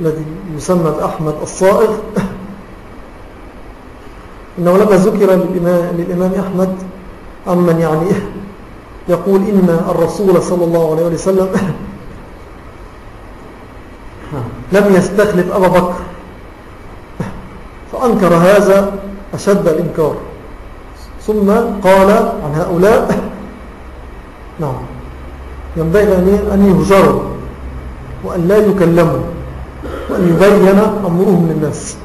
الذي يسمى بأحمد الصائغ. إنه لما ذكر للإمام, للإمام أحمد عمن يعني يقول إن الرسول صلى الله عليه وسلم لم يستخلف أبا بكر. فأنكر هذا أشد الإنكار. ثم قال عن هؤلاء (laughs) نعم ينبغي أن يهجروا وأن لا يكلموا وأن يبين أمرهم للناس.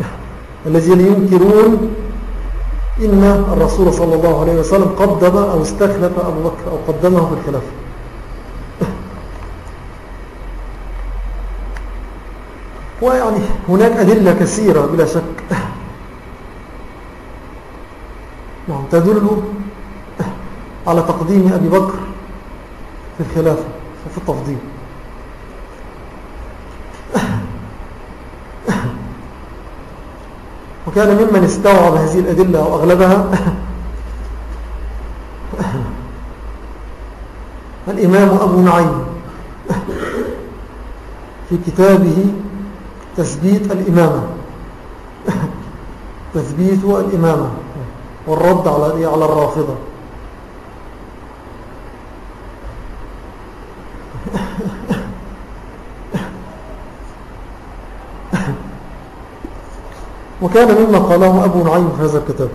(laughs) الذين ينكرون إن الرسول صلى الله عليه وسلم قدم أو استخلف أبو بكر أو قدمه في الخلافة ويعني هناك أدلة كثيرة بلا شك. نعم تدل على تقديم أبي بكر في الخلافة وفي التفضيل. وكان ممن استوعب هذه الأدلة أو أغلبها الإمام أبو نعيم في كتابه تثبيت الإمامة. (laughs) تثبيت الإمامة. والرد على على الرافضة. (laughs) وكان مما قاله أبو نعيم في هذا الكتاب.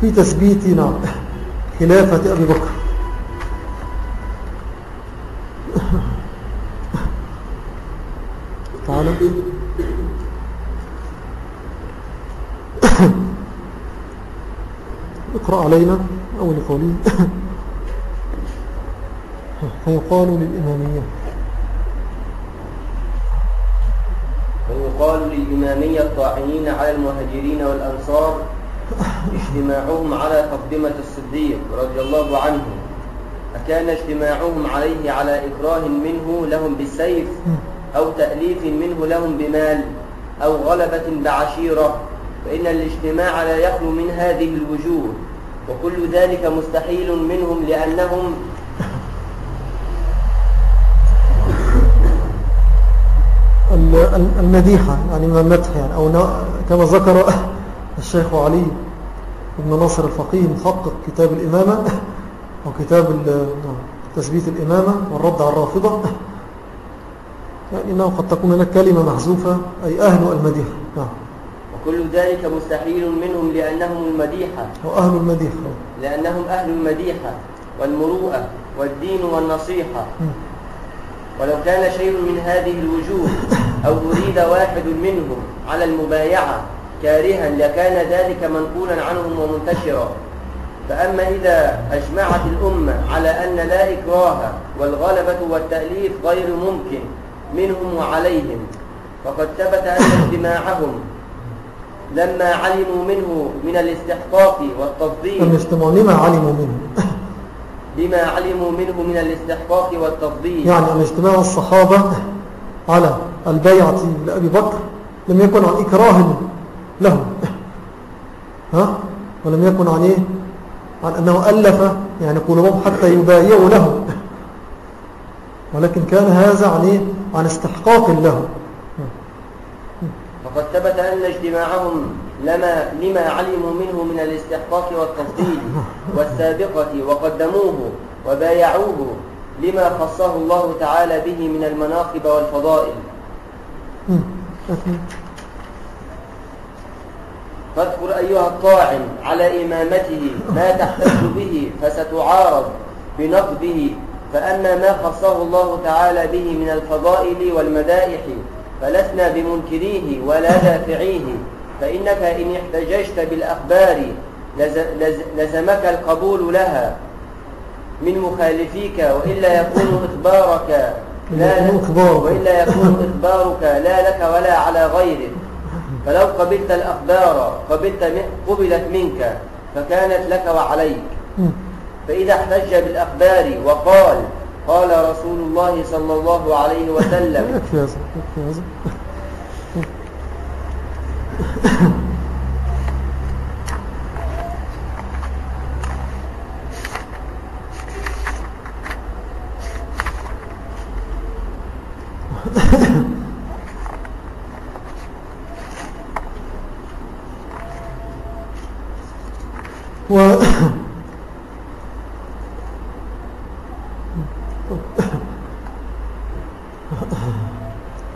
في تثبيت نعم خلافة أبي بكر. تعالى اقرأ علينا أول قولين فيقال للإمامية. ويقال للإمامية الطاعنين على المهاجرين والأنصار اجتماعهم على تقدمة الصديق رضي الله عنه. أكان اجتماعهم عليه على إكراه منه لهم بالسيف أو تأليف منه لهم بمال أو غلبة بعشيرة. فإن الاجتماع لا يخلو من هذه الوجوه وكل ذلك مستحيل منهم لأنهم ال- ال- المديحة يعني المدح يعني أو كما ذكر الشيخ علي. بن ناصر الفقيه محقق كتاب الإمامة أو كتاب ال- تثبيت الإمامة والرد على الرافضة. يعني إنه قد تكون هناك كلمة محذوفة أي أهل المديحة نعم. وكل ذلك مستحيل منهم لأنهم المديحة أو أهل المديحة لأنهم أهل المديحة والمروءة والدين والنصيحة. ولو كان شيء من هذه الوجوه أو أريد واحد منهم على المبايعة كارها لكان ذلك منقولا عنهم ومنتشرا. فأما إذا أجمعت الأمة على أن لا إكراه والغلبة والتأليف غير ممكن منهم وعليهم فقد ثبت أن اجتماعهم لما علموا منه من الاستحقاق والتفضيل يجتمعوا لما علموا منه؟ بما علموا منه من الاستحقاق والتفضيل. يعني أن اجتماع الصحابة على البيعة لأبي بكر لم يكن عن إكراه له ها؟ ولم يكن عن إيه؟ عن أنه ألف يعني قلوبهم حتى يبايعوا له ولكن كان هذا عن إيه؟ عن استحقاق له فقد ثبت أن اجتماعهم لما لما علموا منه من الاستحقاق والتفضيل والسابقة وقدموه وبايعوه لما خصه الله تعالى به من المناقب والفضائل. فاذكر أيها الطاعن على إمامته ما تحتج به فستعارض بنقده فأما ما خصه الله تعالى به من الفضائل والمدائح فلسنا بمنكريه ولا دافعيه فإنك إن احتججت بالأخبار لز- لز- لزمك القبول لها من مخالفيك وإلا يكون إخبارك لا. وإلا يكون إخبارك لا لك ولا على غيرك فلو قبلت الأخبار قبلت قبلت منك فكانت لك وعليك. فإذا احتج بالأخبار وقال قال رسول الله صلى الله عليه وسلم. (laughs)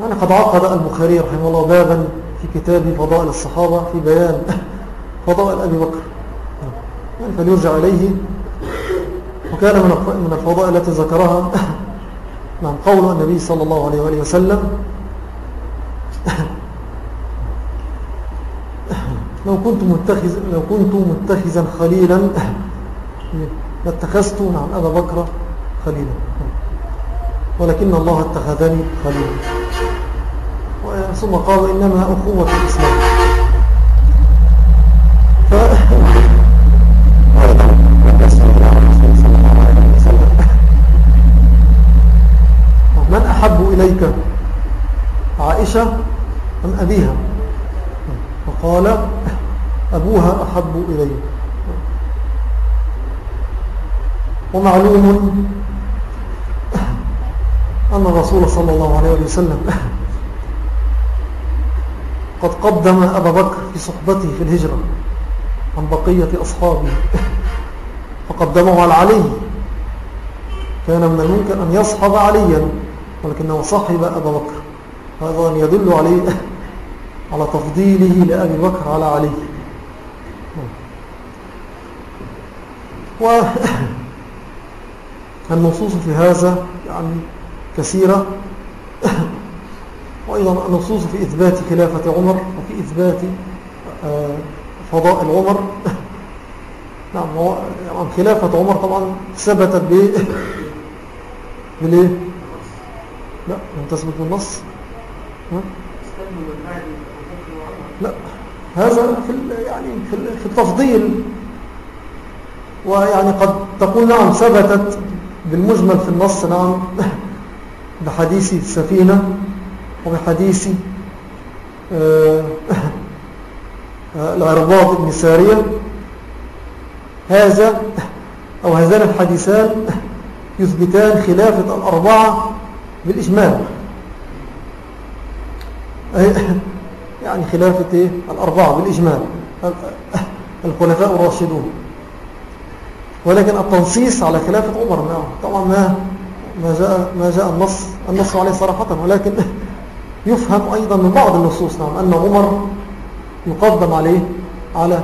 يعني قد عقد البخاري رحمه الله بابا في كتاب فضائل الصحابة في بيان فضائل أبي بكر. يعني فليرجع إليه. وكان من الف- من الفضائل التي ذكرها نعم قول النبي صلى الله عليه وآله وسلم لو كنت متخذ لو كنت متخذا خليلا لاتخذت نعم أبا بكر خليلا. ولكن الله اتخذني خليلا. ثم قال إنما أخوة الإسلام. ف... من أحب إليك عائشة أم أبيها؟ فقال أبوها أحب إلي ومعلوم أن الرسول صلى الله عليه وسلم قد قدم أبا بكر في صحبته في الهجرة عن بقية أصحابه. فقدمه على علي. كان من الممكن أن يصحب عليا ولكنه صحب أبا بكر. هذا يدل عليه على تفضيله لأبي بكر على علي. والنصوص (coughs) في هذا يعني كثيرة. (coughs) وأيضا النصوص في إثبات خلافة عمر وفي إثبات آه، فضائل عمر (coughs) نعم يعني خلافة عمر طبعا ثبتت ب بليه؟ لا لم تثبت بالنص. لا هذا في يعني في التفضيل ويعني قد تقول نعم ثبتت بالمجمل في النص نعم بحديث السفينة وبحديث آه، العرباط بن سارية. هذا أو هذان الحديثان يثبتان خلافة الأربعة بالإجمال. يعني خلافة؟ الأربعة بالإجمال. الخلفاء الراشدون. ولكن التنصيص على خلافة عمر نعم. طبعا ما ما جاء, ما جاء النص النص عليه صراحة ولكن (laughs) يفهم أيضا من بعض النصوص نعم أن عمر يقدم عليه على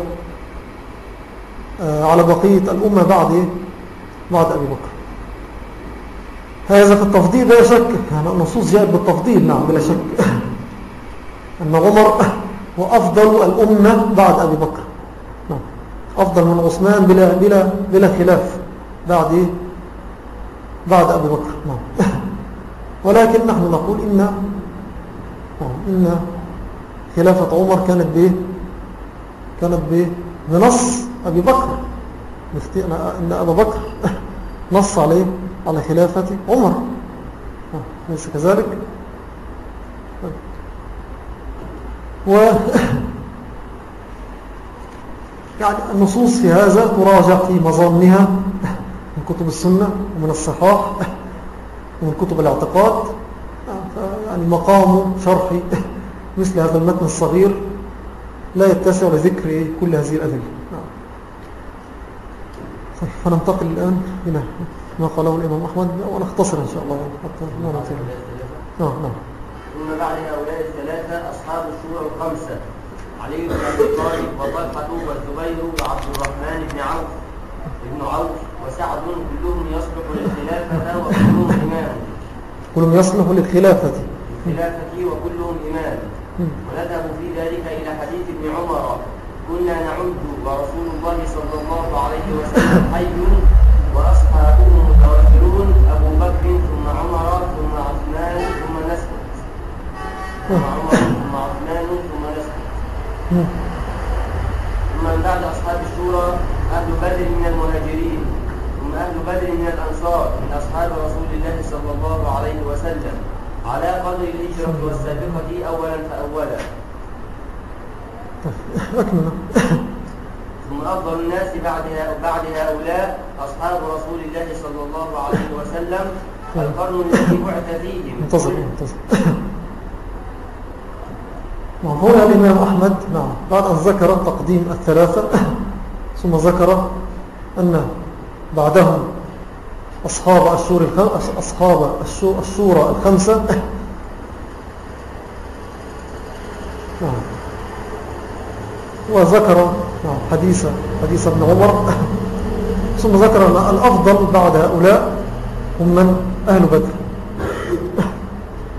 آه، على بقية الأمة بعد إيه؟ بعد أبي بكر. هذا في التفضيل لا شك يعني النصوص جاءت بالتفضيل نعم بلا شك. (laughs) أن عمر (laughs) هو أفضل الأمة بعد أبي بكر. أفضل من عثمان بلا, بلا, بلا خلاف بعد إيه؟ بعد أبي بكر. نعم. (laughs) ولكن نحن نقول إن نعم إن خلافة عمر كانت بإيه؟ كانت بإيه؟ بنص أبي بكر. إن أبا بكر (laughs) نص عليه على خلافة عمر. ليس كذلك؟ و (laughs) يعني النصوص في هذا تراجع في مظانها من كتب السنة ومن الصحاح ومن كتب الاعتقاد. يعني مقام شرح مثل هذا المتن الصغير لا يتسع لذكر كل هذه الأدلة. طيب فننتقل الآن إلى ما قاله الإمام أحمد ونختصر إن شاء الله حتى لا نطير نعم نعم. ثم بعد هؤلاء الثلاثة أصحاب الشورى الخمسة. علي بن أبي طالب وطلحة والزبير وعبد الرحمن بن عوف ابن عوف وسعد كلهم يصلح للخلافة وكلهم إمام. كلهم يصلح للخلافة. الخلافة وكلهم إمام. ونذهب في ذلك إلى حديث ابن عمر. كنا نعد ورسول الله صلى الله عليه وسلم حي وأصحابه متوكلون أبو بكر ثم عمر ثم عثمان ثم نسكت ثم عمر ثم عثمان ثم نسكت ثم من بعد أصحاب الشورى أهل بدر من المهاجرين ثم أهل بدر من الأنصار من أصحاب رسول الله صلى الله عليه وسلم على قدر الهجرة والسابقة أولا فأولا. (laughs) ثم أفضل الناس بعد بعد هؤلاء أصحاب رسول الله صلى الله عليه وسلم القرن الذي بعث فيه منتظر منتظر نعم هنا الإمام أحمد نعم بعد أن ذكر تقديم الثلاثة (coughs) ثم ذكر أن بعدهم أصحاب الشور أصحاب الشورى الخمسة (coughs) نعم وذكر نعم حديث حديث ابن عمر (coughs) ثم ذكر أن الأفضل بعد هؤلاء هم من؟ أهل بدر.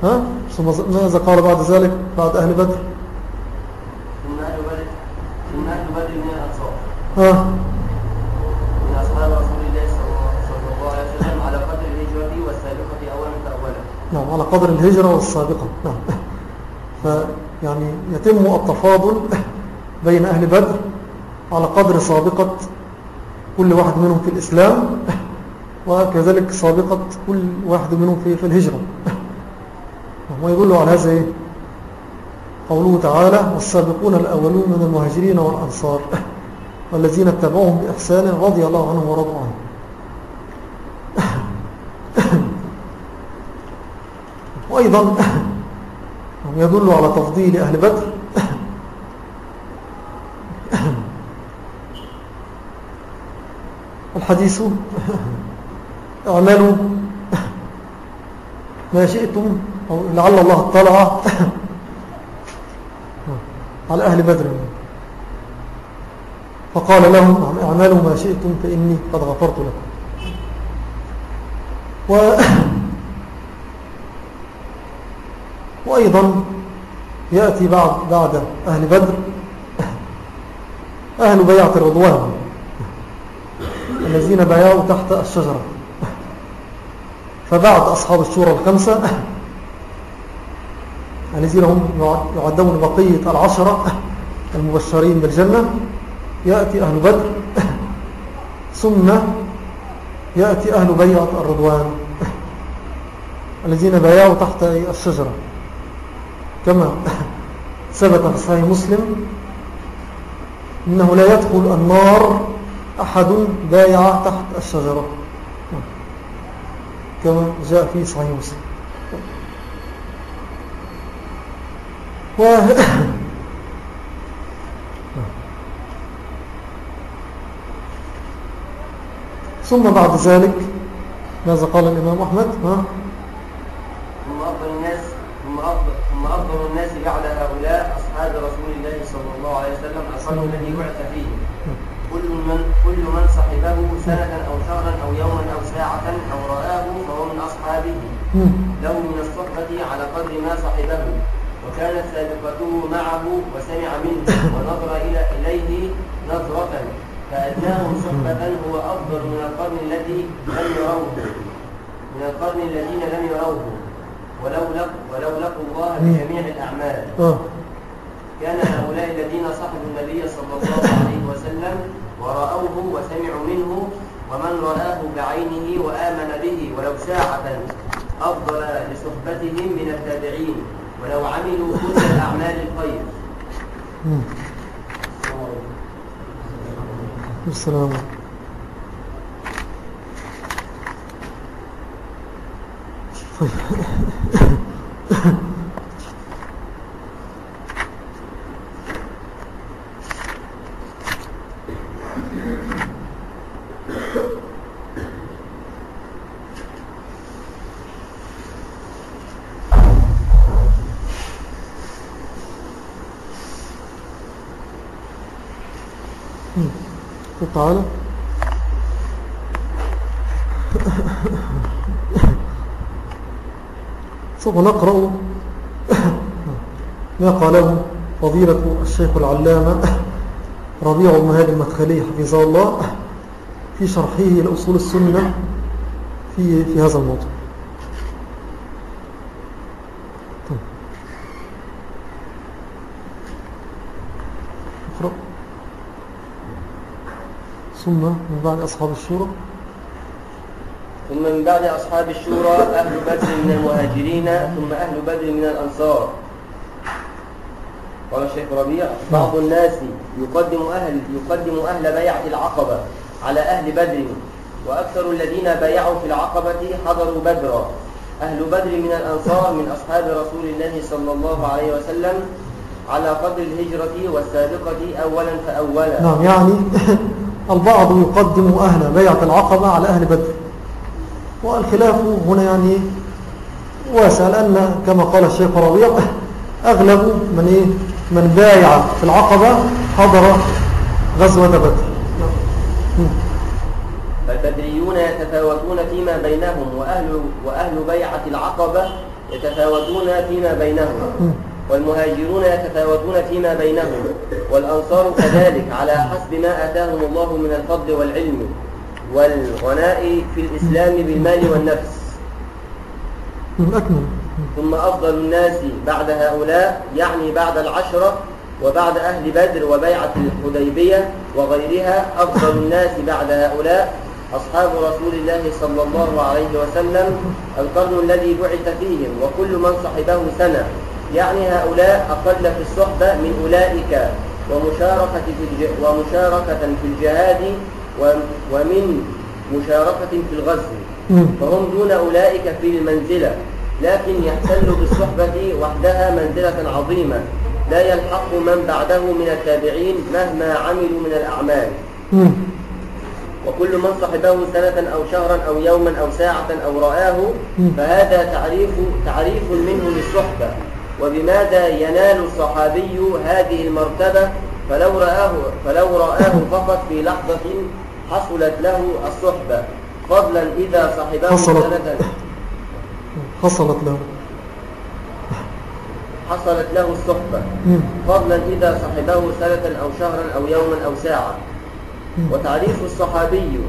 ها؟ ثم ماذا قال بعد ذلك؟ بعد أهل بدر ثم أهل بدر ثم أهل بدر من الأنصار ها. من أصحاب رسول الله صلى الله عليه وسلم على قدر الهجرة والسابقة أولا فأولا. نعم على قدر الهجرة والسابقة. نعم. فيعني يتم التفاضل بين أهل بدر على قدر سابقة كل واحد منهم في الإسلام وكذلك سابقة كل واحد منهم في, في الهجرة. ويقول على هذا إيه؟ قوله تعالى والسابقون الأولون من المهاجرين والأنصار. والذين اتبعوهم بإحسان رضي الله عنهم ورضوا عنه. وأيضا يدل على تفضيل أهل بدر. الحديث اعملوا ما شئتم أو لعل الله اطلع على أهل بدر. فقال لهم اعملوا ما شئتم فإني قد غفرت لكم. و (coughs) وأيضا يأتي بعد, بعد أهل بدر أهل بيعة الرضوان الذين بايعوا تحت الشجرة. فبعد أصحاب الشورى الخمسة الذين هم يعدون بقية العشرة المبشرين بالجنة يأتي أهل بدر. ثم يأتي أهل بيعة الرضوان الذين بايعوا تحت الشجرة. كما ثبت في صحيح مسلم إنه لا يدخل النار أحد بايع تحت الشجرة. كما جاء في صحيح مسلم. (laughs) ثم بعد ذلك ماذا قال الإمام أحمد؟ ها؟ ثم أفضل الناس ثم أفضل, ثم أفضل الناس بعد هؤلاء أصحاب رسول الله صلى الله عليه وسلم القرن الذي بعث فيه كل من كل من صحبه سنة أو شهرا أو يوما أو ساعة أو رآه فهو من أصحابه. له من الصحبة على قدر ما صحبه وكانت سابقته معه وسمع منه ونظر إلى فأدناهم صحبة هو أفضل من القرن الذي لم يروه من القرن الذين لم يروه. ولو لقوا ولو لقوا الله بجميع الأعمال. آه. كان هؤلاء الذين صحبوا النبي صلى الله عليه وسلم ورأوه وسمعوا منه ومن رآه بعينه وآمن به ولو ساعة أفضل لصحبتهم من التابعين. ولو عملوا كل الأعمال الخير. السلام. طيب تعالى سوف نقرأ. ما قاله فضيلة الشيخ العلامة ربيع المهادي المدخلي حفظه الله في شرحه لأصول السنة في, في هذا الموضوع طيب. اقرأ ثم من بعد أصحاب الشورى ثم من بعد أصحاب الشورى أهل بدر من المهاجرين ثم أهل بدر من الأنصار. قال الشيخ ربيع بعض الناس يقدم أهل يقدم أهل بيعة العقبة على أهل بدر وأكثر الذين بايعوا في العقبة حضروا بدرا. أهل بدر من الأنصار من أصحاب رسول الله صلى الله عليه وسلم على قدر الهجرة والسابقة أولا فأولا. نعم يعني البعض يقدم أهل بيعة العقبة على أهل بدر. والخلاف هنا يعني واسع لأن كما قال الشيخ ربيع أغلب من, إيه؟ من بايع في العقبة حضر غزوة بدر. فالبدريون يتفاوتون فيما بينهم وأهل, وأهل بيعة العقبة يتفاوتون فيما بينهم. والمهاجرون يتفاوتون فيما بينهم والأنصار كذلك على حسب ما آتاهم الله من الفضل والعلم والغناء في الإسلام بالمال والنفس. ثم أفضل الناس بعد هؤلاء يعني بعد العشرة وبعد أهل بدر وبيعة الحديبية وغيرها أفضل الناس بعد هؤلاء أصحاب رسول الله صلى الله عليه وسلم القرن الذي بعث فيهم وكل من صحبه سنة. يعني هؤلاء أقل في الصحبة من أولئك ومشاركة في, ومشاركة في الجهاد ومن مشاركة في الغزو. فهم دون أولئك في المنزلة لكن يحتل بالصحبة وحدها منزلة عظيمة. لا يلحق من بعده من التابعين مهما عملوا من الأعمال. وكل من صحبه سنة أو شهرا أو يوما أو ساعة أو رآه فهذا تعريف, تعريف منه للصحبة. وبماذا ينال الصحابي هذه المرتبة فلو رآه, فلو رآه فقط في لحظة حصلت له الصحبة؟ فضلا إذا صحبه حصلت. سنة حصلت له. حصلت له الصحبة. فضلا إذا صحبه سنة أو شهرا أو يوما أو ساعة. وتعريف الصحابي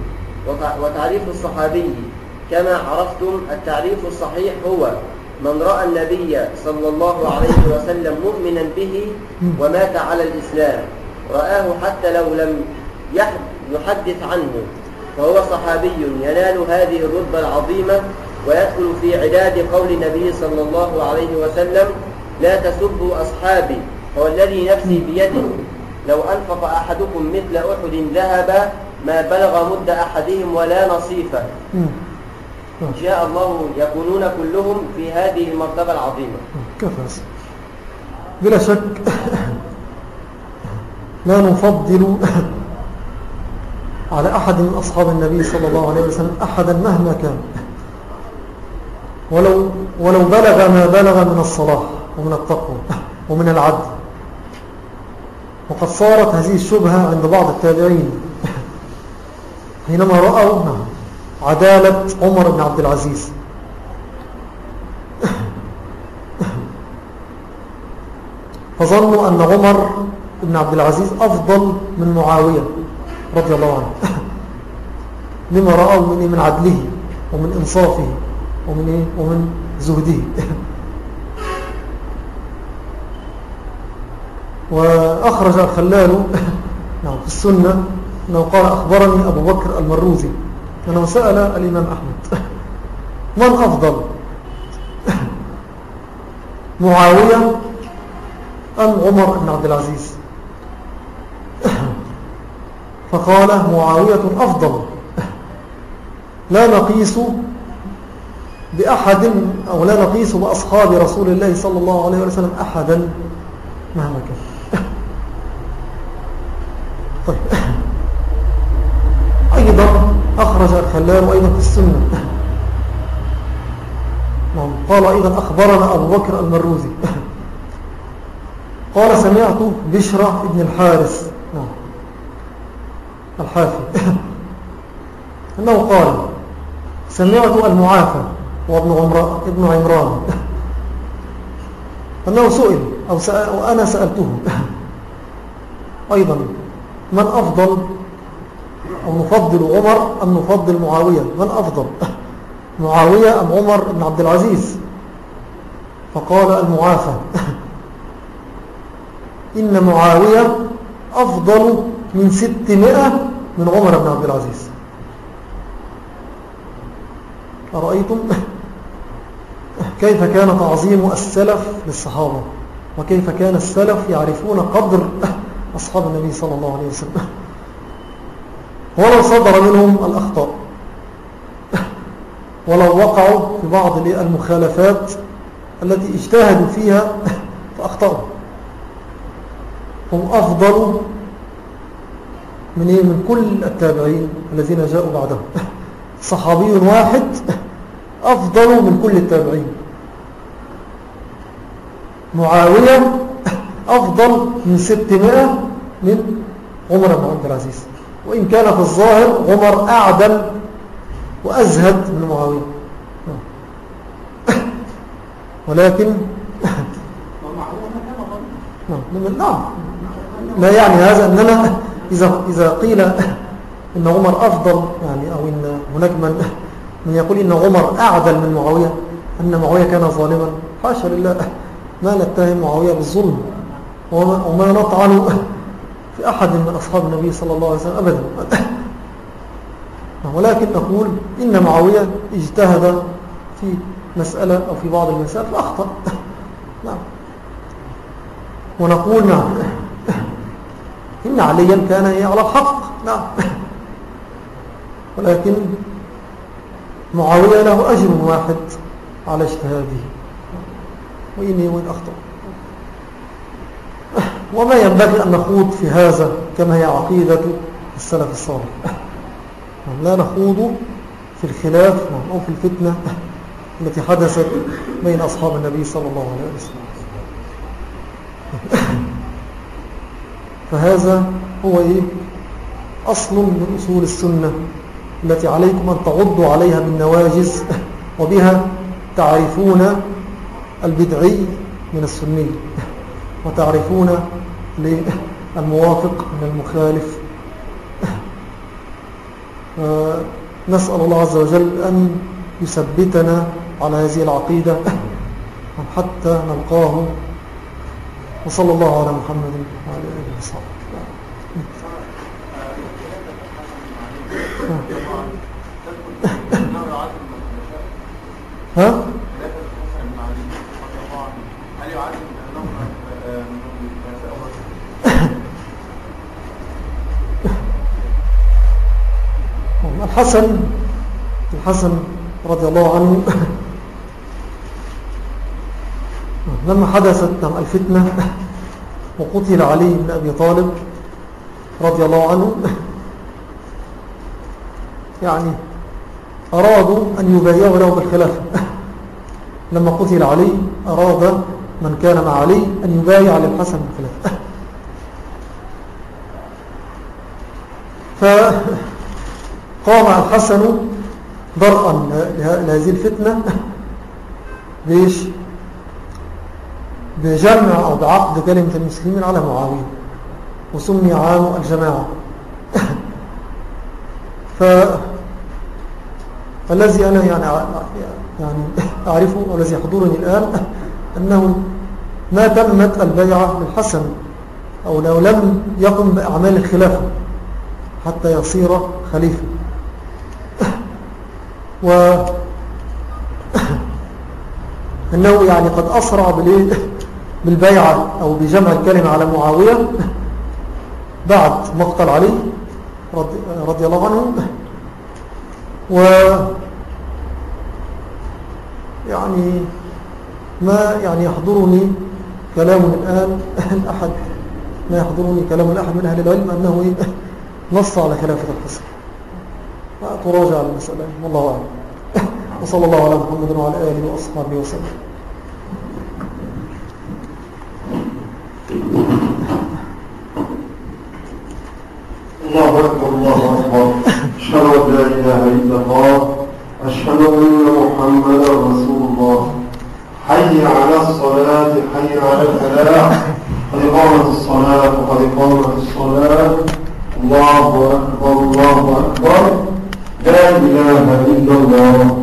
وتع- وتعريف الصحابي كما عرفتم التعريف الصحيح هو من رأى النبي صلى الله عليه وسلم مؤمنا به ومات على الإسلام رآه حتى لو لم يح- يحدث عنه فهو صحابي ينال هذه الرتبة العظيمة ويدخل في عداد قول النبي صلى الله عليه وسلم لا تسبوا أصحابي فوالذي نفسي بيده لو أنفق أحدكم مثل أحد ذهب ما بلغ مد أحدهم ولا. إن شاء الله يكونون كلهم في هذه المرتبة العظيمة. كفى بلا شك. لا نفضل على أحد من أصحاب النبي صلى الله عليه وسلم أحدا مهما كان. ولو, ولو بلغ ما بلغ من الصلاح ومن التقوى ومن العدل. وقد صارت هذه الشبهة عند بعض التابعين حينما رأوا نعم، عدالة عمر بن عبد العزيز فظنوا أن عمر بن عبد العزيز أفضل من معاوية رضي الله عنه لما رأوا من, إيه؟ من عدله ومن إنصافه ومن, إيه؟ ومن زهده وأخرج الخلال نعم في السنة أنه قال أخبرني أبو بكر المروزي أنه سأل الإمام أحمد. من أفضل معاوية أم عمر بن عبد العزيز؟ فقال معاوية أفضل. لا نقيس بأحد أو لا نقيس بأصحاب رسول الله صلى الله عليه وسلم أحدا مهما كان. طيب. أيضا أخرج الخلال أيضا في السنة. نعم. قال أيضا أخبرنا أبو بكر المروزي. قال سمعت بشرة ابن الحارس نعم. الحافي أنه قال سمعت المعافى وابن ابن عمران. أنه سئل أو سأل وأنا سألته. أيضا من أفضل أو نفضل عمر أم نفضل معاوية؟ من أفضل؟ معاوية أم عمر بن عبد العزيز؟ فقال المعافى إن معاوية أفضل من ستمائة من عمر بن عبد العزيز. أرأيتم؟ كيف كان تعظيم السلف للصحابة؟ وكيف كان السلف يعرفون قدر أصحاب النبي صلى الله عليه وسلم؟ ولو صدر منهم الأخطاء. ولو وقعوا في بعض المخالفات التي اجتهدوا فيها فأخطأوا. هم أفضل من, إيه؟ من كل التابعين الذين جاءوا بعدهم. صحابي واحد أفضل من كل التابعين. معاوية أفضل من ستمائة من عمر بن عبد العزيز. وإن كان في الظاهر عمر أعدل وأزهد من معاوية (laughs) ولكن (laughs) نعم. لا يعني هذا أننا إذا, إذا قيل إن عمر أفضل يعني أو إن هناك من, (laughs) من يقول إن عمر أعدل من معاوية أن معاوية كان ظالما. حاشا لله ما نتهم معاوية بالظلم. وما, وما نطعن في أحد من أصحاب النبي صلى الله عليه وسلم أبدا. (clears throat) ولكن نقول إن معاوية اجتهد في مسألة أو في بعض المسائل فأخطأ. (clears throat) نعم. ونقول نعم. (clears throat) إن عليا كان على الحق. نعم. ولكن معاوية له أجر واحد على اجتهاده. وإني وإن أخطأ. وما ينبغي أن نخوض في هذا كما هي عقيدة السلف الصالح. لا نخوض في الخلاف أو في الفتنة التي حدثت بين أصحاب النبي صلى الله عليه وسلم. فهذا هو إيه؟ أصل من أصول السنة التي عليكم أن تعضوا عليها بالنواجز وبها تعرفون البدعي من السني وتعرفون الموافق من المخالف. نسأل الله عز وجل أن يثبتنا على هذه العقيدة حتى نلقاه وصلى الله على محمد وعلى آله وصحبه ها؟ الحسن الحسن رضي الله عنه. (laughs) لما حدثت الفتنة وقتل علي بن أبي طالب رضي الله عنه. (laughs) يعني أرادوا أن يبايعوا له بالخلافة (laughs) لما قتل علي أراد من كان مع علي أن يبايع للحسن بالخلافة فقام الحسن درءا لهذه الفتنة. بيش بجمع أو بعقد كلمة المسلمين على معاوية وسمي عام الجماعة. فالذي أنا يعني يعني أعرفه والذي يحضرني الآن أنه ما تمت البيعة للحسن أو لو لم يقم بأعمال الخلافة حتى يصير خليفة. و أنه يعني قد أسرع بالبيعة أو بجمع الكلمة على معاوية بعد مقتل علي رضي, رضي الله عنه. و يعني ما يعني يحضرني كلام الآن أحد ما يحضرني كلام الأحد من أهل العلم أنه نص على خلافة الحسن. تراجع المسألة. والله أعلم. (laughs) وصلى الله على محمد وعلى آله وأصحابه وسلم. الله أكبر الله أكبر. أشهد أن لا إله إلا الله. أشهد أن محمدا رسول الله. حي على الصلاة حي على الفلاح قد قامت الصلاة وقد قامت الصلاة. الله أكبر الله أكبر. لا إله إلا الله